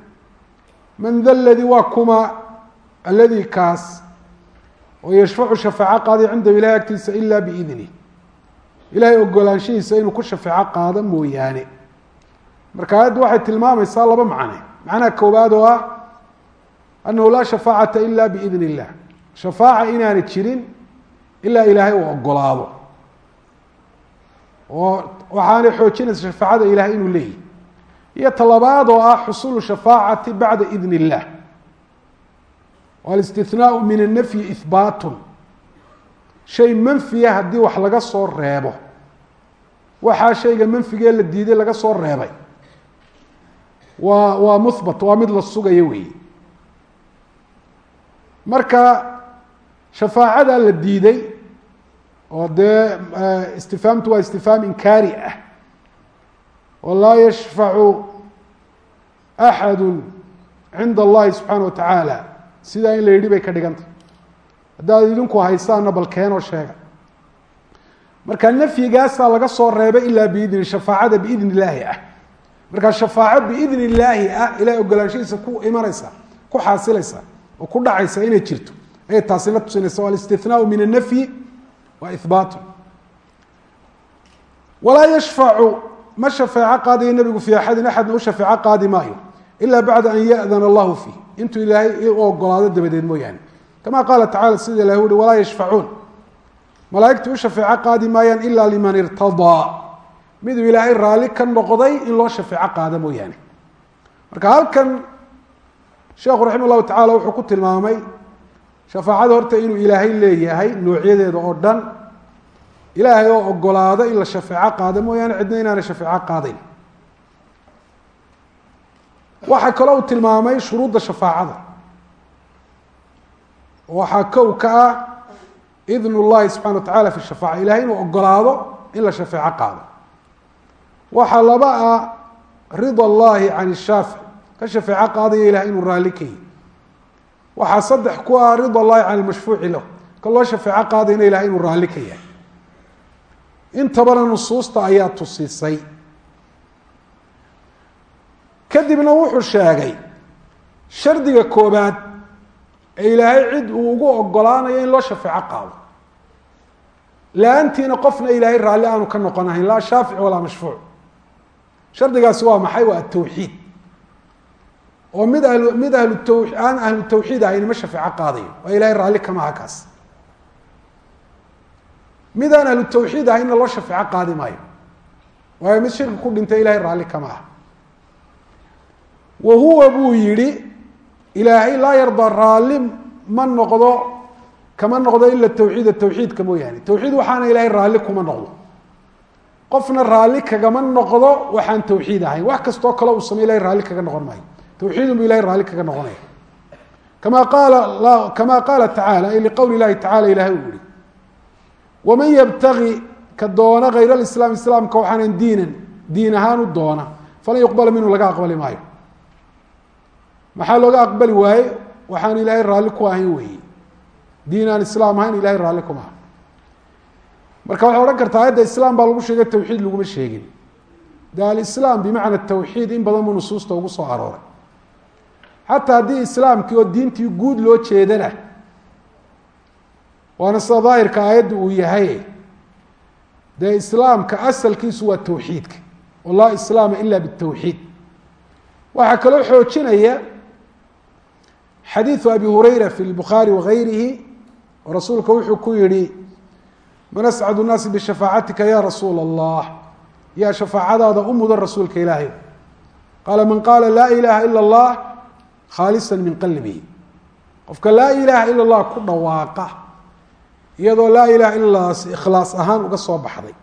man da ladii waa kuma alladii kaas oo yashfacu shafaaco qaaday cindahu ilahay agtiisa ila biidnih ilahay ogolaanshihiisa inuu ku shafeeco qaado mooyaane marka aayaddu annahu laa shafaacata ila biidn illah shafaaca inaanay jirin ilaa ilaahay uu ogolaado oo waxaanay xoojinaysa shafaacada ilahay inuu leeyahy iyo talabaad oo ah xusuulu shafaacati bacda idn illah alistinaau min annafyi ihbaatun shay manfiya haddii wax laga soo reebo waxaa shayga manfigee la diiday laga soo reebay waa waa muhbat waa mid la sugayo weeye marka shafaacadaa la diiday oo dee istifaamtu waa istifaam inkaari ah oo laa yashfacu axadu cinda allahi subxaana wa tacaala. Sidaa in la yidhi bay ka dhigantah haddaad idinku haysaana bal keenoo sheega. Marka nafyigaasaa laga soo reebay ilaa biidni shafaacada biidn illaahi ah. Markaa shafaaco biidn illaahi ah ilahay ogolaanshihiisa ku imanaysa ku xaasilaysa oo ku dhacaysa inay jirto. Ayay taasina tusinaysa alistinaau min annafyi wa ihbaatu walaa yashfacu ma shafeeco qaadayo nebigu fii axadin axadna u shafeeco qaadi maayo ila bacda an ya'dana allahu fiih intuu ilaahay u ogolaado dabadeed mooyaane. Kama qaala tacala sida ilahi uhi walaa yashfacuun malaaigtu u shafeeco qaadi maayaan ila liman irtadaa. Miduu ilaahay raalli ka noqday in loo shafeeco qaado mooyaane. Marka halkan sheekhu raxima llahu tacala wuxuu ku tilmaamay shafaacada horta inuu ilaahay leeyahay noocyadeeda oo dhan. Ilaahay oo ogolaado in la shafeeco qaado mooyaane cidna inaanay shafeeco qaadayn. Waxaa kaloo uu tilmaamay shuruudda shafaacada. Waxaa kow ka ah idn اllahi subxana wa tacala fi shafaaca ilahay inuu ogolaado in la shafeeco qaado. Waxaa laba ah rida اllahi can shaafic ka shafeeco qaadaya ilahay inuu raalli ka yihi waxaa saddex ku ah rida اllahi can lmashfuuci lah ka loo shafeeco qaadayna ilahay inuu raalli ka yahay. Intabana nusuusta ayaa tusisay. Kadibna wuxuu sheegay shardiga koobaad ee ilaahay cid uu ugu ogolaanayo in loo shafeeco qaado. La'aantiina qofna ilaahay raalli aanu ka noqonahayn laa shaafic walaa mashfuuc. Shardigaasi waa maxay? Waa atawxiid oo mid ahlu mid ahlu taw aan ahlu tawxiid ahayn ma shafeeco qaadayo. Waa ilahay raalli kama aha kaas. Mid aan ahlu tawxiid ahaynna loo shafeeco qaadi maayo. Waayo mid shirki ku dhintay ilahay raalli kama aha wa huwa buu yihi ilaahay laa yarda raalli ma noqdo kama noqdo ila tawxiida tawxiidka mooyaane. Tawxiid waxaana ilahay raalli kuma noqdo. Qofna raalli kagama noqdo waxaan tawxiid ahayn. Wax kastoo kale uu samey ilahay raalli kaga noqon maayo tawxiidun bu ilahay raalli kaga noqonaya. Kama qaala kama qaala tacala ay liqowli llahi tacala ilahay uu yihi waman yabtagi ka doona hayr alislaam islaamka waxaanan diinan diin ahaan u doona falan yuqbala minhu laga aqbali maayo. Maxaa looga aqbali waaye? Waxaan ilaahay raalli ku ahayn marka waxay odhan kartaa ayadda islaam baa lagu sheegay tawxiid laguma sheegin. De alislaam bimacna tawxiid in badan nusuusta ugu soo arooray xataa haddii islaamkii oo diintii guud loo jeedana waana sida daahirka uu yahay. Dee islaamka asalkiisu waa tawxiidka oo laa islaama ila bitawxiid. Waxaa kaloo xoojinaya xadiidu abi hurayra fi lbukhaari wagayrihi oo rasuulka wuxuu ku yihi man ascadu nnaasi bishafaacatika ya rasuul allah yaa shafaacadaada u mudan rasuulka ilaahay. Qaala man qaala laa ilaaha ila allah khaalisan min qalbihi. Qofka laa ilaaha ila اllah ku dhawaaqa iyadoo laa ilaha ila lah ikhlaas ahaan uga soo baxday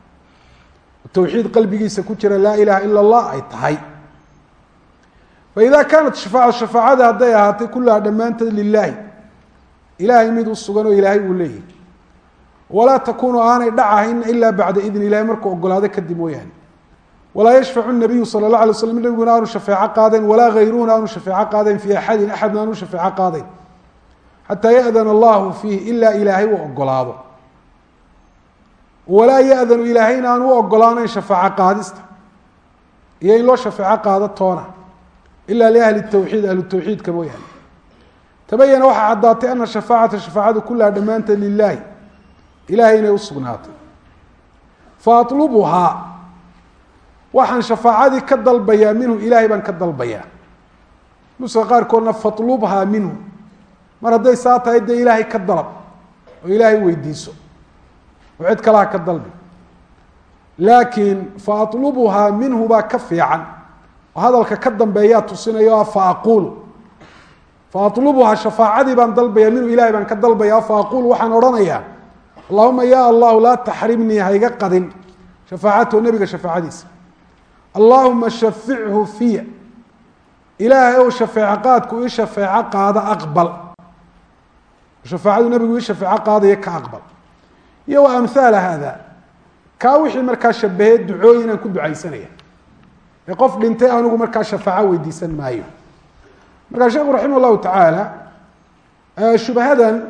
towxiid qalbigiisa ku jira laa ilaha ila اllah ay tahay. Faida kaanat shafaaca shafaacada hadday ahaatay kullaha dhammaanteed lilaahi ilaahay mid u sugan oo ilaahay uu leeyahay. Walaa takunu aanay dhacahayn ilaa bacda idni ilahay markuu ogolaado kadib mooyaane walaa yashfacu nabiyu sala اla alay slam nabiguna aanu shafeeco qaadayn walaa hayruhuna aanu shafeeco qaadayn fi axadin axadna aanu shafeeco qaadayn xataa yadana allahu fiih ilaa ilaahay uu ogolaado walaa yadanu ilaahayna aan u ogolaanayn shafaaco qaadista iyo in loo shafeeco qaado toona ila liahli tawxiid ahlu tawxiidka mooyaane tabayana waxaa caddaatay ana shafaacata shafaacadu kullaha dhammaanteed lilahi ilahay inay usugnaatay waxaan shafaacadii ka dalbayaa minhu ilahay baan ka dalbayaa. Nuska qaarkoodna fatlubhaa minhu. Mar hadday saa tahay dee ilaahay ka dalab oo ilaahay weydiiso oo cid kalaha ka dalbi. Laakiin fa alubuhaa minhu baa ka fiican. Oo hadalka ka dambeeyaa tusinayo fa aquulu fa shafaacadii baan dalbaya minhu ilahay baan ka dalbaya fa aquulu waxaan odhanayaa allahuma ya allahu laa taxrimnii hayga qadin. Shafaacatahu nebiga shafaacadiisa allahuma shafichu fiya. Ilaahay ow shafeeco qaadku ii shafeeco qaado aqbal. Shafaacadu nebigu ii shafeeco qaadaya ka aqbal. Iyo wa amhaala haada kaa wixii markaa shabahee ducooyin inaan ku ducaysanaya. Ee qof dhintay anigu markaa shafaaco weydiisan maayo. Markaa sheekhu raximah llahu tacaala shubahadan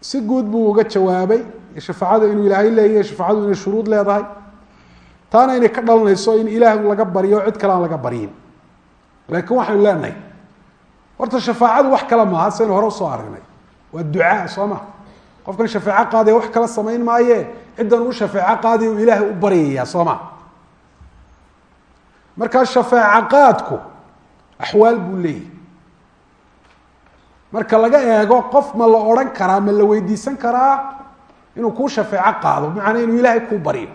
si guud buu uga jawaabay. Shafaacada inuu ilaahay leeyahy shafaacadu inay shuruud leedahay taana inay ka dhalanayso in ilaah laga baryo cid kale aan laga baryin laakiin waxaynu leenahay horta shafaacadu wax kale maaha saynu hore u soo aragnay waa ducaa soo ma qofkan shafeeco qaadaya wax kala samayn maaye ciddan u shafeeco qaadaya u ilaahay u baryaya soo ma markaa shafeeco qaadku axwaal buu leeyahy marka laga eego qof ma la odhan karaa ma la weydiisan karaa inuu kuu shafeeco qaado bimacnaa inuu ilaahay kuu baryo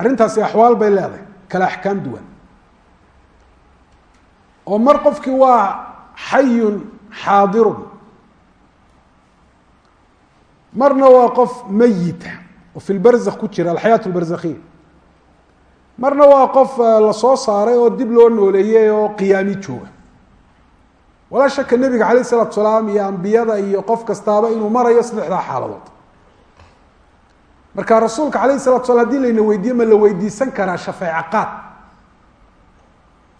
arrintaasi axwaal bay leedahay kala axkaam duwan. Oo mar qofkii waa xayun xaadirun. Marna waa qof meyita oo fi lbarzakh ku jira alxayaat lbarzakhiya marna waa qof la soo saaray oo dib loo nooleeyey oo qiyaami jooga. Walaa shaka nebiga calayh isalatu salaam iyo ambiyada iyo qof kastaaba inuu marayo saddexdaa xaaladood marka rasuulka calayh salatu slam haddii layna weydiiye ma la weydiisan karaa shafeeco qaad.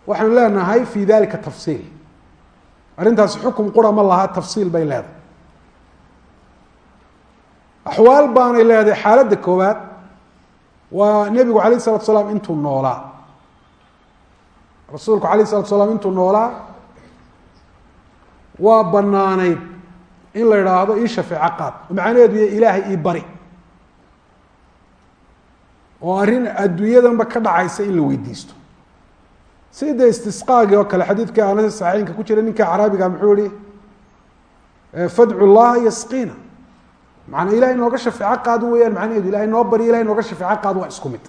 Waxaynu leenahay fi dalika tafsiil. Arrintaasi xukum qura ma laha tafsiil bay leedahay. Axwaal baanay leedahay xaaladda koowaad waa nebigu calayh isalatu salaam intuu noolaa. Rasuulku calayh isalatu salaam intuu noolaa waa banaanayd in la idhaahdo ii shafeeco qaad. Oo macnaheedu ya ilaahay ii bari oo arrin adduunyadanba ka dhacaysa in la weydiisto. Si dee istisqaagii oo kale xadiidka anas saxiixinka ku jira ninka caraabiga muxuu ihi fadcu llaha yasqiina. Macanaa ilahay nooga shafeeco qaad weyaan macnaheedu ilahay noo baryo ilahay nooga shafeeco qaad waa isku mid.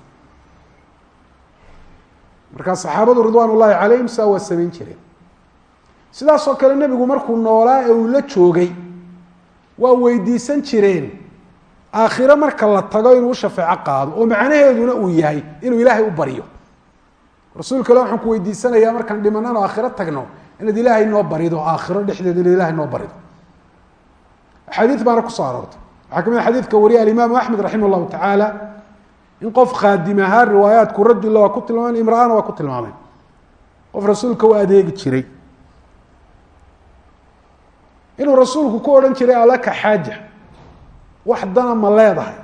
Markaa saxaabadu ridwaan ullahi calayhim saa waa samayn jireen. Sidaasoo kale nebigu markuu noolaa ee uu la joogay waa weydiisan jireen aakhiro marka la tago inuu shafeeco qaado oo macnaheeduna uu yahay inuu ilaahay u baryo rasuulka ilah waxaan ku weydiisanayaa markaan dhimanano aakhiro tagno inaad ilaahay noo barido aakhiro dhexdeeda inaad ilahay noo barido. Axaadiid baana ku soo aroortay. Waxaa ka mid a xadiidka wariya alimaamu axmed raximah llahu tacaala in qof khaadim ahaa riwaayaatku waa ku tilmaameen imra-ana waa ku tilmaameen qof rasuulka u adeegi jiray. Inuu rasuulku ku odhan jiray alaka xaaja wax dana ma leedahay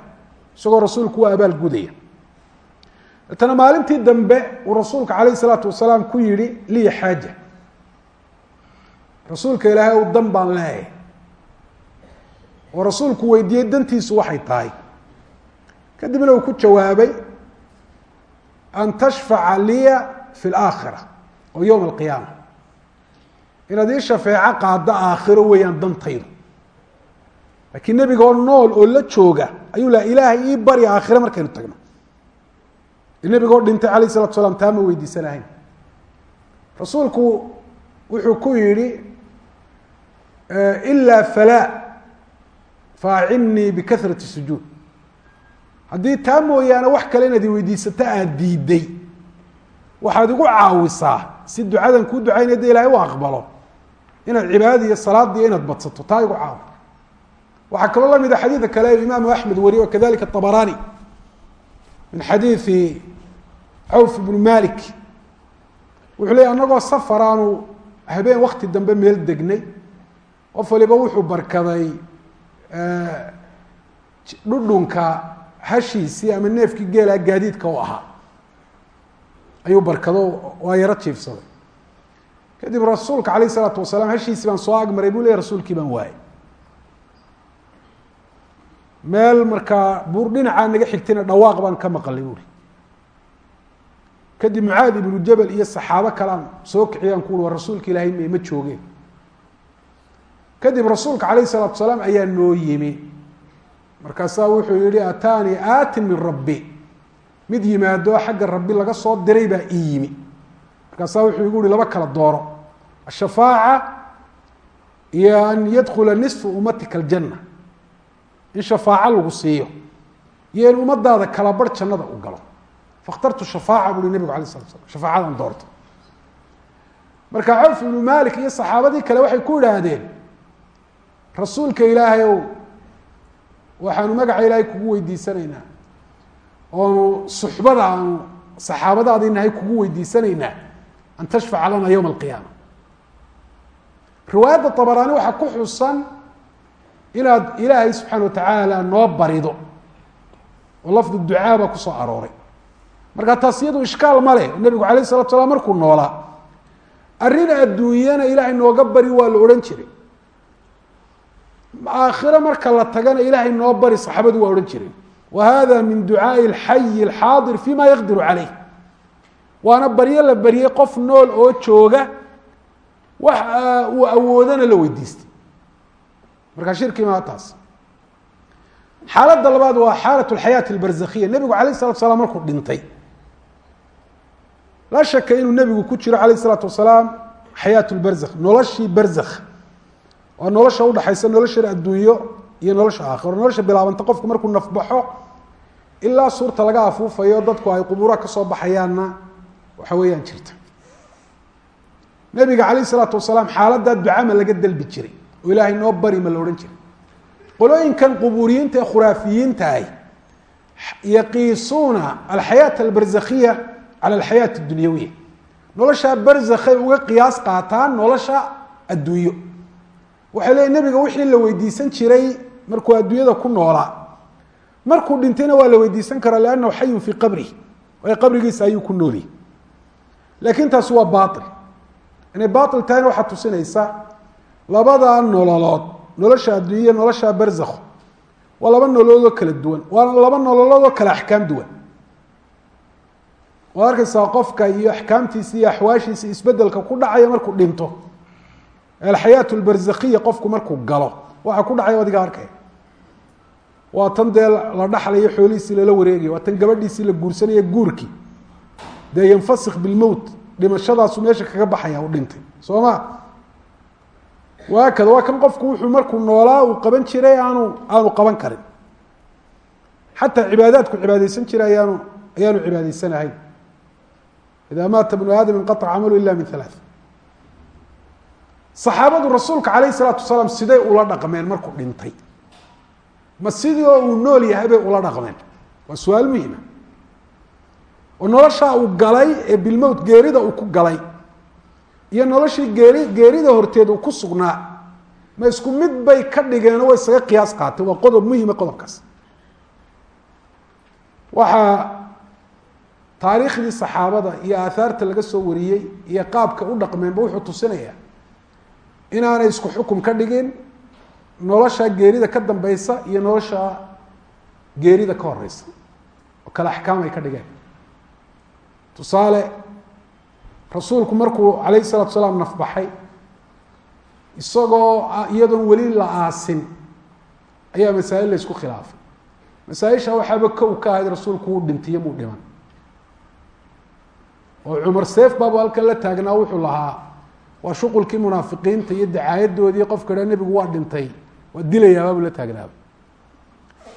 isagoo rasuulku u abaal gudaya. Deetana maalintii dambe uu rasuulka calayh isalaatu wasalaam ku yihi liya xaaja. Rasuulka ilaahay ow dan baan leeyahay. Oo rasuulku weydiiyey dantiisu waxay tahay. Kadibna uu ku jawaabay an tashfaca liya fi laakhira oo yowma alqiyaama. Inaad ii shafeeco qaaddo aakhiro weeyaan dantaydu laakiin nebiga oo nool oo la jooga ayuu laha ilaahay ii bari aakhire markaynu tagno. Nebiga oo dhintay alayh salatu salaam taa ma weydiisanahayn rasuulku wuxuu ku yihi ilaa falaa faacinnii bikahrati sujuud. Haddii taa mooyaane wax kale inaad i weydiisato aada diiday waxaad igu caawisaa si ducadan kuu ducaynaya de ilahay u aqbalo. Inaad cibaadada iyo salaadiiyo inaad badsato taa igu caawi waxaa kaloo la mid a xadiidka kale imaamu axmed wariye wakadalika abarani min xadiidi cawf ibnu malik wuxuu leey anagoo safar aanu habeen wakti dambe meel degnay qof waliba wuxuu barkaday dhudhunka hashiisii ama neefkii geelaa gaadiidka u ahaa. Ayuu barkado waa yaro jiifsaday. Kadib rasuulka alayh isalaatu wasalaam hashiisii baan soo agmaray buu ley rasuulkii baan waayay meel markaa buur dhinacaa naga xigtayna dhawaaq baan ka maqalay buuri kadib mucaad ibnu jabel iyo saxaabo kalean soo kiciyaan ku ui war rasuulka ilaahay m ma joogeen. Kadib rasuulka calayh isalaatu salaam ayaa noo yimi. Markaasaa wuxuu yihi ataanii aatin min rabbi. Mid yimaado xagga rabbi laga soo diray baa ii yimi. Markaasaa wuxuu igu uhi laba kala dooro ashafaaca iyo an yadkula nisfu ummatika aljanna in shafaaco lagu siiyo. Iyo in ummadaada kala bar jannada u galo. Fakhtartu shafaaca buuhi nebigu alay slat slam shafaacadan doorto. Marka cawf ibnu malik iyo saxaabadii kale waxay ku idhaahdeen rasuulka ilaahay ow waxaanu magaca ilaahay kugu weydiisanaynaa. Oonu suxbada aanu saxaabadaadii nahay kugu weydiisanaynaa. An tashfaca lana yowma alqiyaama. Riwaayadda abaraani waxaa ku xusan inaad ilaahay subxaana watacaala noo barido oo lafdu ducaa baa ku soo arooray. Marka taas iyadu ishkaal ma leh. Nebigu alayh salatu salaam markuu noolaa arrin adduunyana ilaahay nooga bari waa la odhan jiray. Aakhiro marka la tagana ilaahay noo bari saxaabadu waa odhan jireen. Wa hada min ducaai alxayi alxaadir fima yaqdiru caleyh waana baryo la baryey qof nool oo jooga wax uu awoodana la weydiistay markaa shirki maa taas. Xaaladda labaad waa xaalat alxayaati albarzakhiya nebigu alayh salatu salaam markuu dhintay. Laa shaka inuu nebigu ku jiro alayh isalaatu wasalaam xayaat lbarzakh noloshii barzakh. Waa nolosha udhaxaysa noloshan adduunyo iyo nolosha aakhiro. Nolosha bilaabanta qofku markuu nafbaxo ilaa suurta laga afuufayo dadku ay qubuuraha ka soo baxayaanna waxa weeyaan jirta. Nebiga calayh isalaatu wasalaam xaaladdaa ducama laga dalbi jiray oo ilaahay noo bari ma la odhan jiray. Qolooyinkan qubuuriyiinta ee khuraafiyiinta ah yaqiisuuna alxayaat albarzakhiya cala alxayaat اdunyawiya noloshaa barzakhay uga qiyaas qaataan nolosha adduunyo. Waxay leeyiin nebiga wixii la weydiisan jiray markuu adduunyada ku noolaa markuu dhintayna waa la weydiisan karaa liannahu xayun fii qabrih waayo qabrigiisa ayuu ku nooliyay laakiin taasi waa baail inay baail tahayna waxaa tusinaysa labada nololood nolosha adduunya nolosha barzakho waa laba nololoodoo kala duwan waa laba nololoodoo kale axkaam duwan. Waad arkaysaa qofka iyo axkaamtiisa iyo axwaashiisa isbeddelka ku dhacaya markuu dhinto. Alxayaat lbarzakhiya qofku markuu galo waxa ku dhacay adiga arkay. Waa tan dee la dhaxlayo xoolihiisii lala wareegaya waa tan gabadhiisii la guursanaya guurkii dee yanfasik bilmowt dhimashadaasu meesha kaga baxaya u dhintay. Soo ma waakada waa kan qofku wuxuu markuu noolaa uu qaban jiray aanu aanu qaban karin. Xataa cibaadaadku cibaadeysan jiray ayaanu ayaanu cibaadaysanahayn ida maata bnu aadam inqaطca camalu ila min alaa saxaabadu rasuulka calayh isalaatu wasalaam siday ula dhaqmeen markuu dhintay? Ma sidii oo uu nool yahay bay ula dhaqmeen? Waa su'aal muhima oo noloshaa uu galay ee bilmowt geerida uu ku galay iyo noloshii geeri geerida horteed uu ku sugnaa. Ma isku mid bay ka dhigeen oo way isaga qiyaas qaatay. Waa qodob muhima qodobkaas. Waxaa taariikhdii saxaabada iyo aahaarta laga soo wariyey iyo qaabka u dhaqmeenba wuxuu tusinayaa inaanay isku xukum ka dhigin nolosha geerida ka dambeysa iyo nolosha geerida ka horeysa oo kale axkaam ay ka dhigeen. Tusaale rasuulku markuu calayh الsalatu salaam nafbaxay isagoo iyadoon weli la aasin ayaa masaa'il la isku khilaafay. Masaaisha waxaaba kow ka ahayd rasuulku wuu dhintiyo muu dhiman. Oo cumar seef baabu halkan la taagnaa wuxuu lahaa waa shuqulkii munaafiqiinta iyo dacaayadoodii qofka dha nebigu waa dhintay waa dilayaa baabu la taagnaaba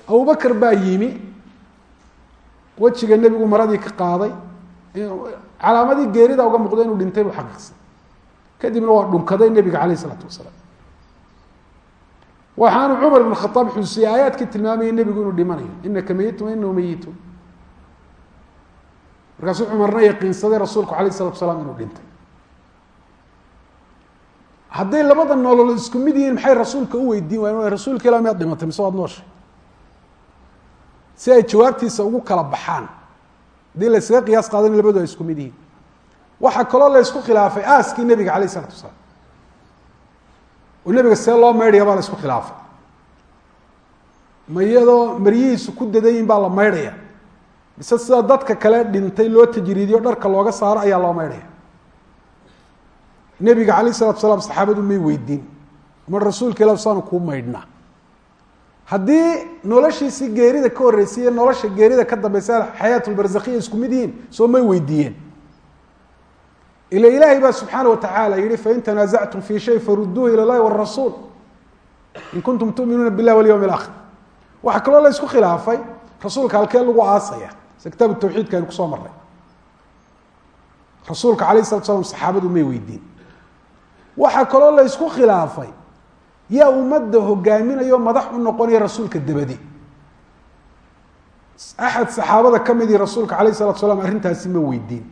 abubakar baa yimi wejiga nebigu maradii ka qaaday calaamadii geerida uga muuqda inuu dhintay buu xaqiiqsay kadibna waa dhunkaday nebiga calayh isalaatu wasalaam. Waxaanu cumar ibn khaaab xuusiyey aayaadkii tilmaamayay nebigu inuu dhimanayo inaka meyitun wa inahu meyitun markaasuu cumarna yaqiinsaday rasuulku alayh isalatu salaam inuu dhintay. Hadday labada nolol isku mid yihiin maxay rasuulka u weydiin waayeen? Rasuulka ila miyaad dhimatay? Mise waad nooshay? Si ay jawaabtiisa ugu kala baxaan haddii la yskaga qiyaas qaadan labadu ay isku mid yihiin. Waxaa kaloo la ysku khilaafay aaskii nebiga alayh isalatu wasalaam. Oo nebiga see loo maydhaya baa la isku khilaafay. Ma iyadoo maryihiisu ku dadayin baa la maydhaya. Mise sida dadka kale dhintay loo tajriidiyo dharka looga saaro ayaa loo maydhaya. Nebiga calayh isalatu salaam saxaabadu may weydiin. Mar rasuulka ilah saanu kuu maydhnaa haddii noloshiisii geerida ka horreysay iyo nolosha geerida ka dambeysa xayaatulbarzakhiya isku mid yihiin soo may weydiiyeen. Ila ilaahay baa subxaana watacaala yihi fain tanaasactum fi shay faruduuhu ila llahi warasuul in kuntum tuminuuna billahi walyawm اlakhir waxaa kaloo la khilaafay rasuulka halkee lagu aasaya se kitaabu tawxiidka aynu ku soo marnay. Rasuulka alayh salatu slam saxaabadu may weydiin. Waxaa kaloo la khilaafay yaa ummadda hogaaminayo madax u noqonaya rasuulka dabadi. Axad saxaabada ka midii rasuulka alayh salatu salaam arrintaasi ma weydiin.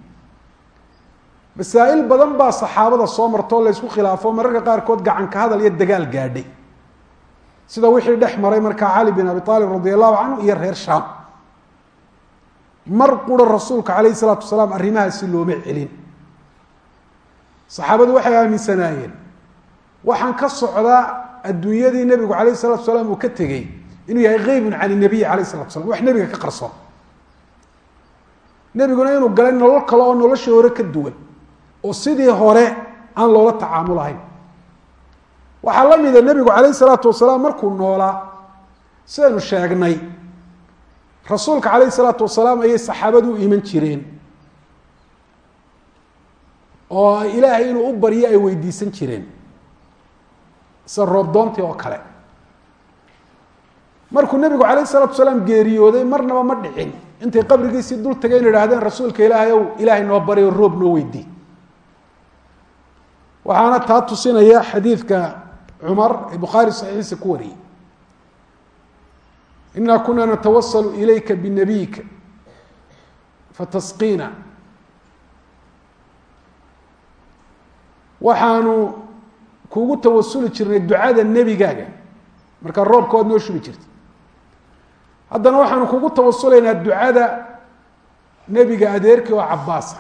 Masaa'il badan baa saxaabada soo martoo la ysku khilaafo mararka qaarkood gacanka hadal iyo dagaal gaadhay. Sida wixii dhex maray markaa cali bin abi aalib radi allahu canhu iyo reer shaam. Mar qura rasuulka calayh isalaatu wasalaam arrimahaasi looma celin. Saxaabadu waxay aaminsanaayeen waxaan ka socdaa adduunyadii nebigu calayh salatu salaam uu ka tegey inuu yahay heybun can inabiyi calayh salatu slam wax nebiga ka qarsoon nebiguna inuu galay nolol kale oo noloshii hore ka duwan oo sidii hore aan loola tacaamulahayn. Waxaa la mida nebigu calayh salaatu wasalaam markuu noolaa sidaynu sheegnay rasuulka calayh salaatu wasalaam ayay saxaabadu u iman jireen oo ilaahay inuu u baryo ay weydiisan jireen sida roobdoontii oo kale. Markuu nebigu calayh salaatu wasalaam geeriyooday marnaba ma dhicin. Intay qabrigiisii dul tagay in idhahdeen rasuulka ilaahay ow ilaahay noo baryo roob noo weydii waxaana taa tusinaya xadiidka cumar ee bukhaari saxiixiisa ku wariyey. Inaa kuna natawasalu ilayka binabiyika fatasqiina. Waxaanu kuugu tawasuli jirnay ducada nebigaaga. Markaa roobka waad noo shubi jirta. Haddana waxaanu kugu tawasulaynaa ducada nebiga adeerkii oo cabaasa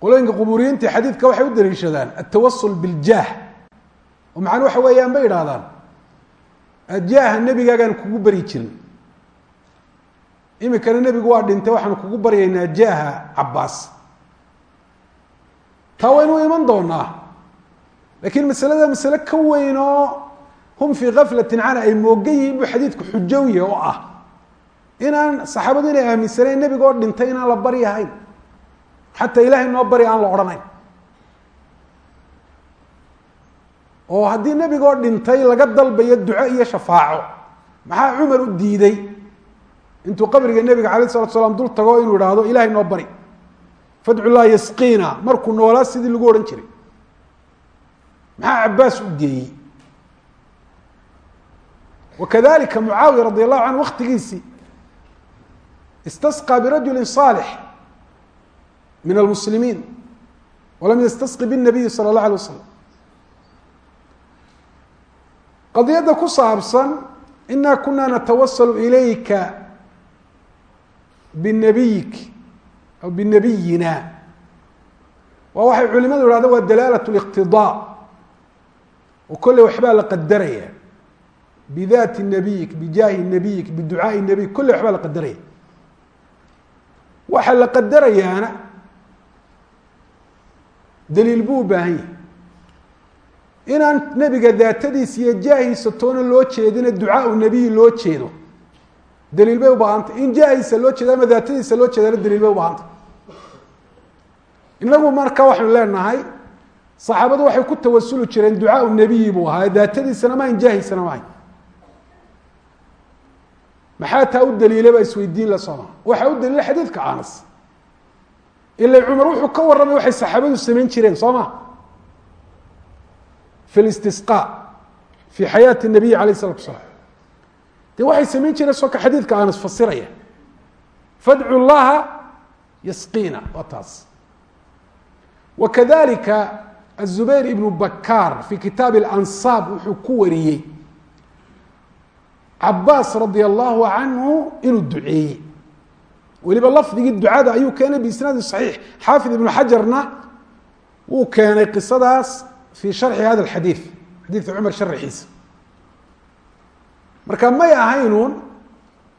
qolooyinka quburiyiinta xadiidka waxay u daliishadaan atawasul biljaah. Oo macana waxa weeyaan bay idhahdaan jaaha nebigaagaan kugu bari jirin imikana nebigu waa dhintay waxaanu kugu baryaynaa jaaha cabaas taa waynu iman doonaa. Lakiin masalada masale ka weyn oo hum fii kaflatin cana ay moogan yihiin buu xadiidku xujowiya oo ah. Inaan saxaabadu inay aaminsanayn nebiga oo dhintay inaan la baryahayn xataa ilaahay noo bari aan la odhanayn. Oo haddii nebigoo dhintay laga dalbayo duco iyo shafaaco. Maxaa cumar u diiday? Intuu qabriga nebiga alayh salatu salaam dul tago inuu idhaahdo ilahay noo bari fadculaa yasqiina markuu noolaa sidii lagu odhan jiray. Maxaa cabaas u geeyey? Wakadalika mucaawiya radi allahu canhu waktigiisii istasqaa birajuli saalix min almuslimiin walam yastasqi binabiyi sala allah alay wasalam qadiyadda ku saabsan inaa kunaa natawasalu ilayka binabiyik aw binabiyina. Waa waxay culimadu ihahda waa dalaalat اliqtidaa oo kolley waxbaa la qadaraya bidaati nabiyik bijaahi nabiyik biducaai nabiyik kolley waxbaa la qadaraya waxa la qadarayaana daliil buu u baahan yahay. Inaan nebiga daatadiisa iyo jaahiisa toona loo jeedina ducaau nebiyi loo jeedo. Daliil bay ubaahantay in jaahiisa loo jeedo ama daatadiisa loo jeedana daliil bay ubaahantay inagu marka waxaynu leenahay saxaabadu waxay ku tawasuli jireen ducaau nebiyi buu ahaa daatadiisana mahayn jaahiisana mahayn maxaa taa u daliilay baa isweydiin la sooma waxaa u daliila xadiidka anas. Ila cumar wuxuu ka warramay waxay saxaabadu samayn jireen soo ma? Fi listisqa fi xayaati nabiyi alayh isalatu asalaam dee waxay samayn jireen soo ka xadiidka anas fasiraya. Fadcu llaha yasqiina waa taas wakadalika azubayr ibnu bakar fi kitaabi alansaab wuxuu ku wariyey cabaas radia allahu canhu inuu duceeyey. Weliba lafdigii ducada ayuu keenay biisnaadi saxiix. Xaafid ibnu xajarna wuu keenay qisadaas fi sharxi hada xadiid xadiidka cumar sharaxiisa marka may ahaynuun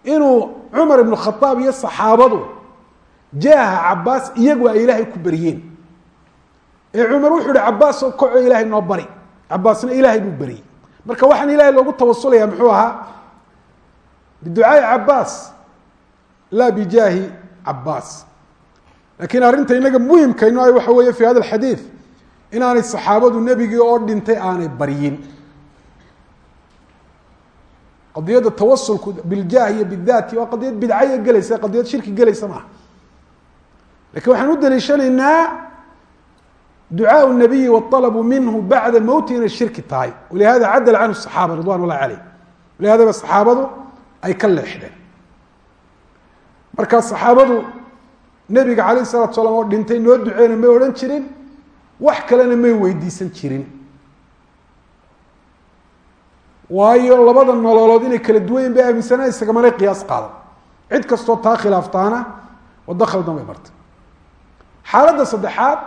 inuu cumar ibnu khaaab iyo saxaabadu jaaha cabaas iyagu ay ilaahay ku beriyeen ee cumar wuxuu ihi cabaas oo kaco ilaahay noo bari. Cabaasna ilaahay buu beriyey marka waxaan ilaahay loogu tawasulaya muxuu ahaa biducaai cabaas laa bijaahi cabaas lakiin arrinta inaga muhimkayno ay waxa weeye fi hada alxadiid inaanay saxaabadu nebigii oo dhintay aanay baryin qadiyadda tawasulku biljaah iyo bidaati waa qadiyad bidcaya gelaysa qadiyad shirki gelaysa maaha. Lakin waxaan u daliishanaynaa ducaaء الnabiyi wاطalbu minhu bacda mowti inay shirki tahay walihada cadl canhu الصaxaaba ridwan اllahi aleyh walihadaba saxaabadu ay ka leexdeen markaa saxaabadu nebiga alayه الsalatu salaam oo dhintay noo duceyna may odhan jirin wax kalena may weydiisan jirin waayo labada nololood inay kala duwan yihin bay aaminsanaa isagamana qiyaas qaadan cid kastoo taa khilaaftaana wado khaldan bay bartay xaaladda saddexaad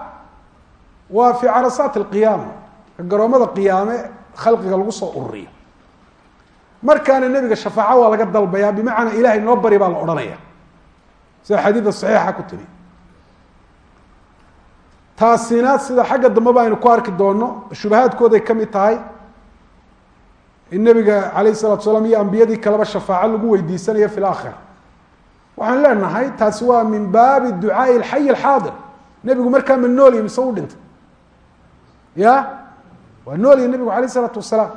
waa fi carasaat alqiyaama garoomada qiyaame khalqiga lagu soo ururiyo markaana nebiga shafaaco waa laga dalbayaa bimacnaa ilahay noo bari baa la odhanaya sida xadiida saxiixa ku tiri taasina sida xagga dambeba aynu ku arki doono shubahaadkooday ka mid tahay in nebiga alayh الsalatu salaam iyo ambiyadii kaleba shafaaco lagu weydiisanayo fi laakhira waxaan leenahay taasi waa min baabi ducaai اlxayi اlxaadir nebigu markaa ma noolya mise u dhintay ya? Waa noolyihi nabigu alay isalaatu wasalaam.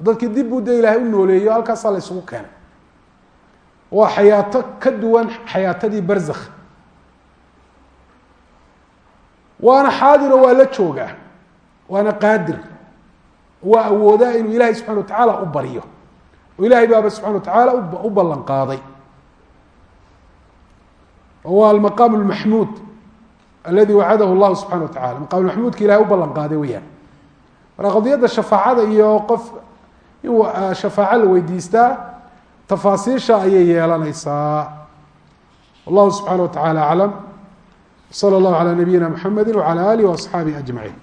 Dadkii dibbuu dee ilaahay u nooleeyo halkaasaa la ysugu keenay. Waa xayaato ka duwan xayaatadii barzakh. Waana xaadiroo waa la joogaa. Waana qaadir. Waa awoodaa inuu ilaahay subxana wa tacaala u baryo oo ilaahay baaba subxana wa tacaala u ballan qaaday. Oo waa almaqaam lmaxmuud aladi wacadahu llahu subxana watacala maqaamul maxmuudka ilahay u ballan qaaday weyaan marka qadiyadda shafaacada iyo qof in uh, shafaaco la weydiistaa tafaasiisha ayay yeelanaysaa. Wallahu subxaana watacaala aclam sala allahu calaa nabiyina muxamedi wacala alih waasxaabihi ajmaciin